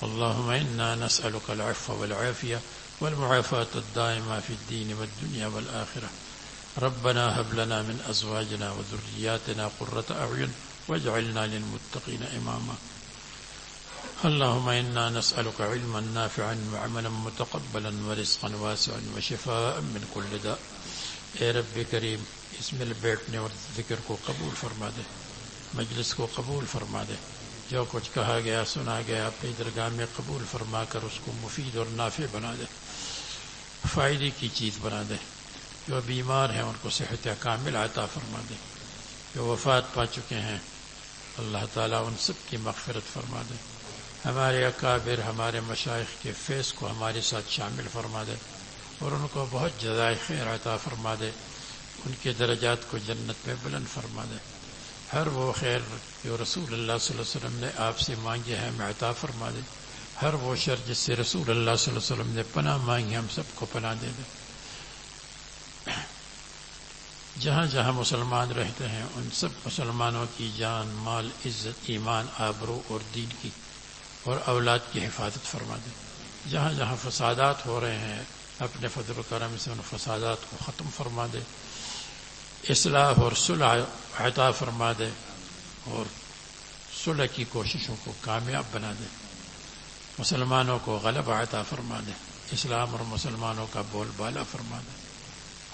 اللهم إنا نسألك العفو والعافية والمعافاة الدائمة في الدين والدنيا والآخرة. ربنا هب لنا من أزواجنا وذرياتنا قرة أعين واجعلنا للمتقين إماما. اللهم إنا نسألك علما نافعا وعملا متقبلا ورزقا واسعا وشفاء من كل داء. اے رب کریم، اس مل بیٹھنے اور ذکر کو قبول فرما دے، مجلس کو قبول فرما دے۔ جو کچھ کہا گیا، سنا گیا، اپنی درگاہ میں قبول فرما کر اس کو مفید اور نافع بنا دے، فائدے کی چیز بنا دے۔ جو بیمار ہیں، ان کو صحت کامل عطا فرما دے۔ جو وفات پا چکے ہیں اللہ تعالیٰ ان سب کی مغفرت فرما دے۔ ہمارے اکابر، ہمارے مشائق کے فیس کو ہمارے ساتھ شامل فرما دے اور ان کو بہت جزائے خیر عطا فرما دے۔ ان کے درجات کو جنت میں بلند فرما دے۔ ہر وہ خیر جو رسول اللہ صلی اللہ علیہ وسلم نے آپ سے مانگے ہیں میں عطا فرما دے۔ ہر وہ شر جس سے رسول اللہ صلی اللہ علیہ وسلم نے پناہ مانگی ہم سب کو پناہ دے دے۔ جہاں جہاں مسلمان رہتے ہیں، ان سب مسلمانوں کی جان، مال، عزت، ایمان، آبرو اور دین کی اور اولاد کی حفاظت فرما دے۔ جہاں جہاں فسادات ہو رہے ہیں، اپنے فضل و کرم سے ان فسادات کو ختم فرما دے۔ اصلاح اور صلح عطا فرما دے اور صلح کی کوششوں کو کامیاب بنا دے۔ مسلمانوں کو غلب عطا فرما دے۔ اسلام اور مسلمانوں کا بول بالا فرما دے۔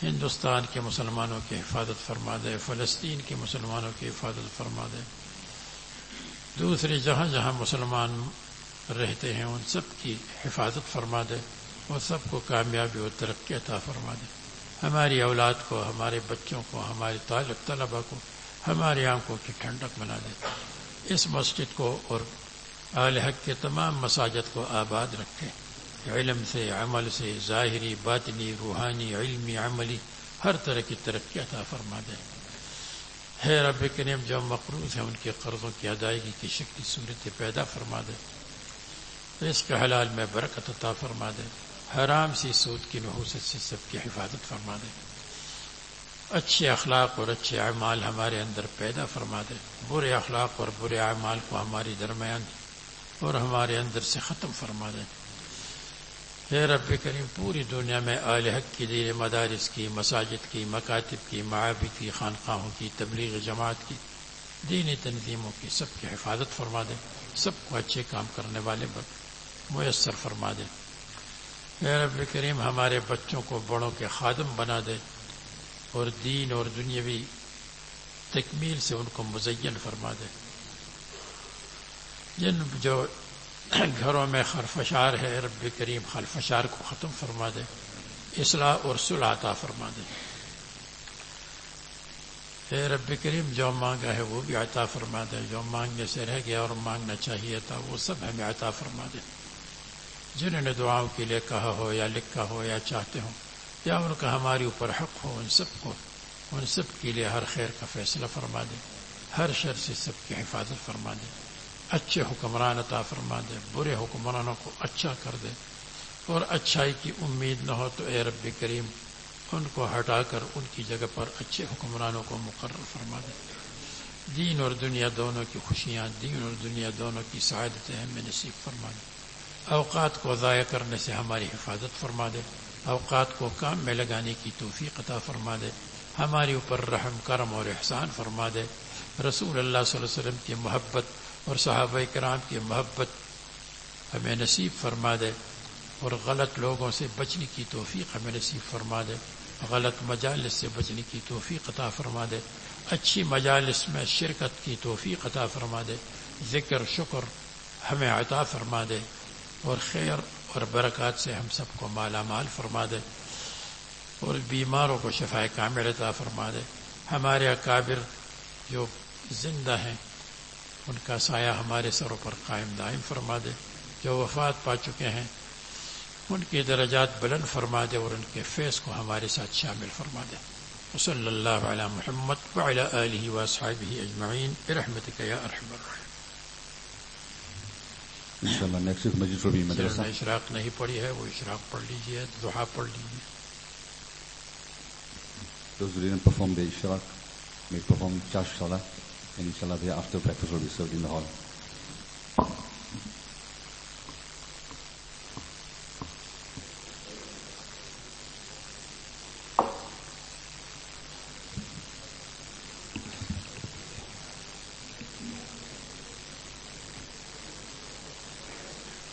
ہندوستان کے مسلمانوں کی حفاظت فرما دے، فلسطین کے مسلمانوں کی حفاظت فرما دے۔ دوسرے جہاں جہاں مسلمان رہتے ہیں، ان سب کی حفاظت فرما دے اور سب کو کامیابی اور ترقی عطا فرما دے۔ ہماری اولاد کو، ہمارے بچوں کو، ہمارے طالب طلبا کو ہماری آنکھوں کی ٹھنڈک بنا دے۔ اس مسجد کو اور اعلی حق کے تمام مساجد کو آباد رکھے۔ علم سے، عمل سے، ظاہری، باطنی، روحانی، علمی، عملی، ہر طرح کی ترقی عطا فرما دے۔ ہے رب کریم جو مقروض ہیں، ان کے قرضوں کی ادائیگی کی شکل، صورت پیدا فرما دے۔ اس کے حلال میں برکت عطا فرما دے۔ حرام سی سود کی نحوست سے سب کی حفاظت فرما دے۔ اچھے اخلاق اور اچھے اعمال ہمارے اندر پیدا فرما دے۔ برے اخلاق اور برے اعمال کو ہماری درمیان اور ہمارے اندر سے ختم فرما دے۔ اے رب کریم، پوری دنیا میں آل حق کی دیر مدارس کی، مساجد کی، مکاتب کی، معابد کی، خانقاہوں کی، تبلیغ جماعت کی، دینی تنظیموں کی، سب کی حفاظت فرما دے، سب کو اچھے کام کرنے والے میسر فرما دے۔ اے رب کریم، ہمارے بچوں کو بڑوں کے خادم بنا دے اور دین اور دنیاوی تکمیل سے ان کو مزین فرما دے۔ جن جو گھروں میں خرفشار ہے، رب کریم خلفشار کو ختم فرما دے، اصلاح اور صلح عطا فرما دے۔ اے رب کریم، جو مانگا ہے وہ بھی عطا فرما دے۔ جو مانگنے سے رہ گیا اور مانگنا چاہیے تھا، وہ سب ہمیں عطا فرما دے۔ جنہوں نے دعاؤں کے لیے کہا ہو یا لکھا ہو یا چاہتے ہو یا ان کا ہمارے اوپر حق ہو، ان سب کو، ان سب کے لیے ہر خیر کا فیصلہ فرما دے۔ ہر شر سے سب کی حفاظت فرما دے۔ اچھے حکمران عطا فرما دے، برے حکمرانوں کو اچھا کر دے۔ اور اچھائی کی امید نہ ہو تو اے رب کریم، ان کو ہٹا کر ان کی جگہ پر اچھے حکمرانوں کو مقرر فرما دے۔ دین اور دنیا دونوں کی خوشیاں، دین اور دنیا دونوں کی سعادتیں ہمیں نصیب فرما دے۔ اوقات کو ضائع کرنے سے ہماری حفاظت فرما دے۔ اوقات کو کام میں لگانے کی توفیق عطا فرما دے۔ ہمارے اوپر رحم، کرم اور احسان فرما دے۔ رسول اللہ صلی اللہ علیہ وسلم کی محبت اور صحابہ کرام کی محبت ہمیں نصیب فرما دے اور غلط لوگوں سے بچنے کی توفیق ہمیں نصیب فرما دے، غلط مجالس سے بچنے کی توفیق عطا فرما دے، اچھی مجالس میں شرکت کی توفیق عطا فرما دے، ذکر، شکر ہمیں عطا فرما دے اور خیر اور برکات سے ہم سب کو مالا مال فرما دے اور بیماروں کو شفا کامل عطا فرما دے۔ ہمارے اکابر جو زندہ ہیں ان کا سایہ ہمارے سروں پر قائم دائم فرما دے۔ جو وفات پا چکے ہیں ان کی درجات بلند فرما دے اور ان کے فیض کو ہمارے ساتھ شامل فرما دے۔ صلی اللہ علی محمد وعلی آلہ وصحابہ اجمعین۔ برحمتک یا ارحم الراحمین۔ انشاءاللہ نیکسٹ مسجد بھی مدرسہ۔ اشراق نہیں پڑھی ہے وہ اشراق پڑھ لیجیے دعا پڑھ لیجیے۔ Those who didn't perform the Ishrak may perform Chash And inshallah, after practice will be served in the hall.